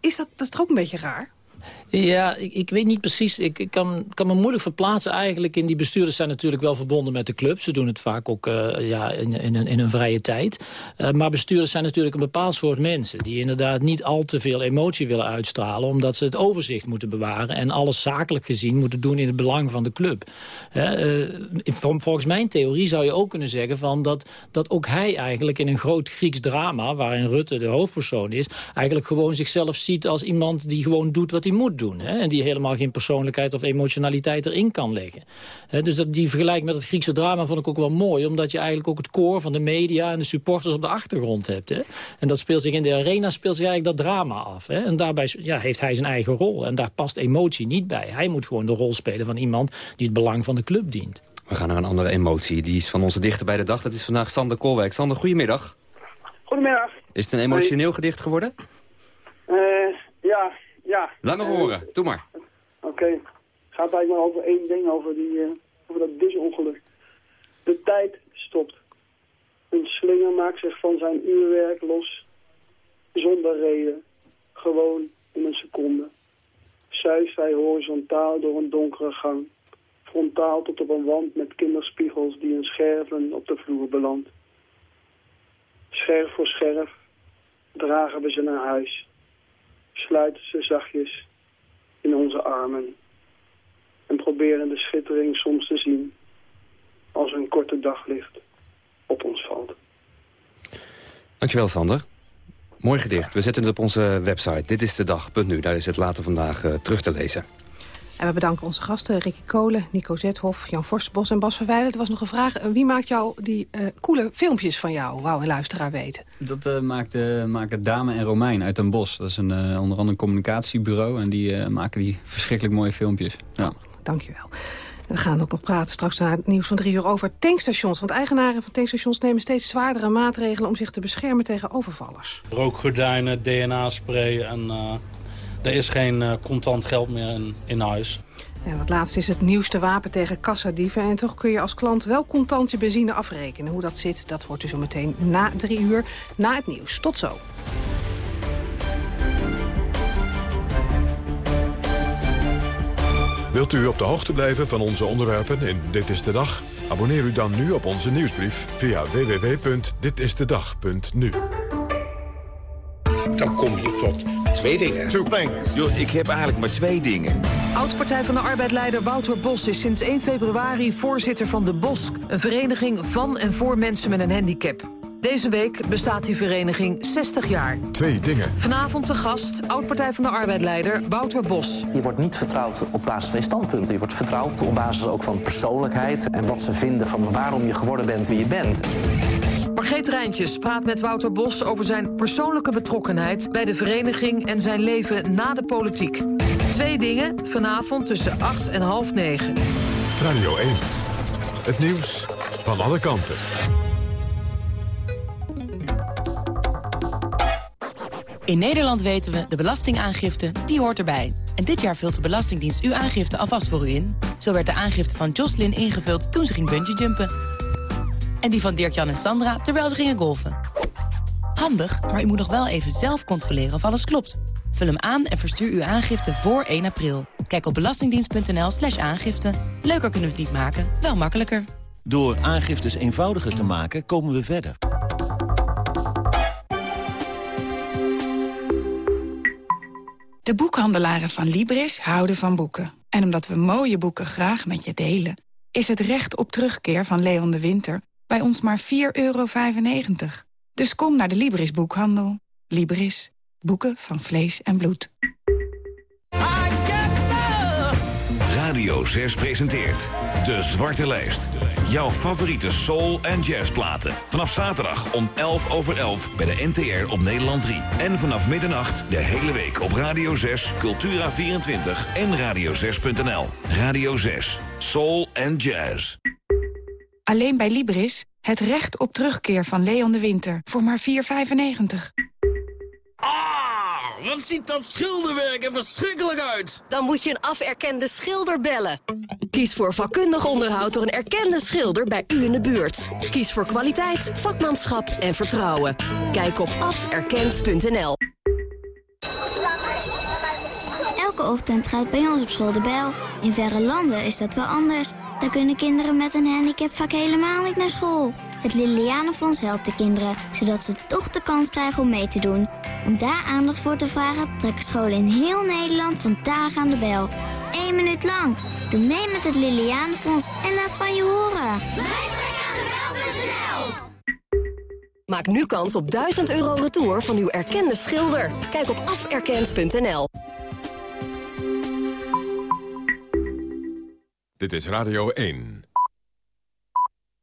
Is dat, dat is toch ook een beetje raar? Ja, ik, ik, weet niet precies. Ik, ik kan, kan, me moeilijk verplaatsen eigenlijk. In die bestuurders zijn natuurlijk wel verbonden met de club. Ze doen het vaak ook uh, ja, in, in, in een vrije tijd. Uh, maar bestuurders zijn natuurlijk een bepaald soort mensen... die inderdaad niet al te veel emotie willen uitstralen... omdat ze het overzicht moeten bewaren... en alles zakelijk gezien moeten doen in het belang van de club. Uh, volgens mijn theorie zou je ook kunnen zeggen... Van dat, dat ook hij eigenlijk in een groot Grieks drama... waarin Rutte de hoofdpersoon is... eigenlijk gewoon zichzelf ziet als iemand die gewoon doet wat hij moet doen. Hè? En die helemaal geen persoonlijkheid of emotionaliteit erin kan leggen. Hè? Dus dat, die vergelijking met het Griekse drama vond ik ook wel mooi. Omdat je eigenlijk ook het koor van de media en de supporters op de achtergrond hebt. Hè? En dat speelt zich in de arena speelt zich eigenlijk dat drama af. Hè? En daarbij ja, heeft hij zijn eigen rol. En daar past emotie niet bij. Hij moet gewoon de rol spelen van iemand die het belang van de club dient. We gaan naar een andere emotie. Die is van onze dichter bij de dag. Dat is vandaag Sander Kolwijk. Sander, goedemiddag. Goedemiddag. Is het een emotioneel gedicht geworden? Uh, ja, ja. Laat me horen, doe maar. Oké, okay. het gaat eigenlijk maar over één ding, over, die, uh, over dat busongeluk. De tijd stopt. Een slinger maakt zich van zijn uurwerk los. Zonder reden. Gewoon in een seconde. Zuist hij horizontaal door een donkere gang. Frontaal tot op een wand met kinderspiegels die in scherven op de vloer belandt. Scherf voor scherf dragen we ze naar huis sluiten ze zachtjes in onze armen en proberen de schittering soms te zien als een korte daglicht op ons valt. Dankjewel, Sander. Mooi gedicht. We zetten het op onze website. Dit is de dag.nu. Daar is het later vandaag uh, terug te lezen. En we bedanken onze gasten Ricky Kolen, Nico Zethoff, Jan Forstenbos en Bas Verwijder. Er was nog een vraag. Wie maakt jou die uh, coole filmpjes van jou, wou een luisteraar weten? Dat uh, maakt, uh, maken Dame en Romein uit Den Bosch. Dat is een, onder andere een communicatiebureau. En die maken die verschrikkelijk mooie filmpjes. Ja. Oh, dankjewel. We gaan ook nog praten straks naar het nieuws van drie uur over tankstations. Want eigenaren van tankstations nemen steeds zwaardere maatregelen... om zich te beschermen tegen overvallers. Rookgordijnen, DNA-spray en er is geen uh, contant geld meer in, in huis. Ja, dat laatste is het nieuwste wapen tegen kassadieven. En toch kun je als klant wel contant je benzine afrekenen. Hoe dat zit, dat wordt u zo meteen na drie uur na het nieuws. Tot zo. Wilt u op de hoogte blijven van onze onderwerpen in Dit is de Dag? Abonneer u dan nu op onze nieuwsbrief via www.ditistedag.nu. Dan kom je tot twee dingen. Two things. Yo, ik heb eigenlijk maar twee dingen. Oud-partij van de arbeidleider Wouter Bos is sinds 1 februari voorzitter van de BOSK. Een vereniging van en voor mensen met een handicap. Deze week bestaat die vereniging 60 jaar. Twee dingen. Vanavond de gast, oud-partij van de arbeidleider Wouter Bos. Je wordt niet vertrouwd op basis van je standpunten. Je wordt vertrouwd op basis ook van persoonlijkheid... en wat ze vinden van waarom je geworden bent wie je bent. Margreet Rijntjes praat met Wouter Bos over zijn persoonlijke betrokkenheid... bij de vereniging en zijn leven na de politiek. Twee dingen, vanavond tussen 8 en half 9. Radio 1. Het nieuws van alle kanten. In Nederland weten we, de belastingaangifte, die hoort erbij. En dit jaar vult de Belastingdienst uw aangifte alvast voor u in. Zo werd de aangifte van Jocelyn ingevuld toen ze ging bungeejumpen. En die van Dirk-Jan en Sandra terwijl ze gingen golfen. Handig, maar u moet nog wel even zelf controleren of alles klopt. Vul hem aan en verstuur uw aangifte voor 1 april. Kijk op belastingdienst.nl slash aangifte. Leuker kunnen we het niet maken, wel makkelijker. Door aangiftes eenvoudiger te maken, komen we verder. De boekhandelaren van Libris houden van boeken. En omdat we mooie boeken graag met je delen... is het recht op terugkeer van Leon de Winter bij ons maar 4,95 euro. Dus kom naar de Libris boekhandel. Libris. Boeken van vlees en bloed. Radio 6 presenteert De Zwarte Lijst. Jouw favoriete soul- en jazzplaten. Vanaf zaterdag om 11 over 11 bij de NTR op Nederland 3. En vanaf middernacht de hele week op Radio 6, Cultura24 en radio6.nl. Radio 6, soul en jazz. Alleen bij Libris, het recht op terugkeer van Leon de Winter. Voor maar 4,95. Ah, wat ziet dat schilderwerk er verschrikkelijk uit. Dan moet je een aferkende schilder bellen. Kies voor vakkundig onderhoud door een erkende schilder bij u in de buurt. Kies voor kwaliteit, vakmanschap en vertrouwen. Kijk op aferkend.nl. Elke ochtend gaat bij ons op school de bel. In verre landen is dat wel anders. Daar kunnen kinderen met een handicap vaak helemaal niet naar school. Het Lilianenfonds helpt de kinderen, zodat ze toch de kans krijgen om mee te doen. Om daar aandacht voor te vragen, trekken scholen in heel Nederland vandaag aan de bel. Eén minuut lang. Doe mee met het Lilianenfonds en laat van je horen. Maak nu kans op 1000 euro retour van uw erkende schilder. Kijk op aferkend.nl. Dit is Radio 1.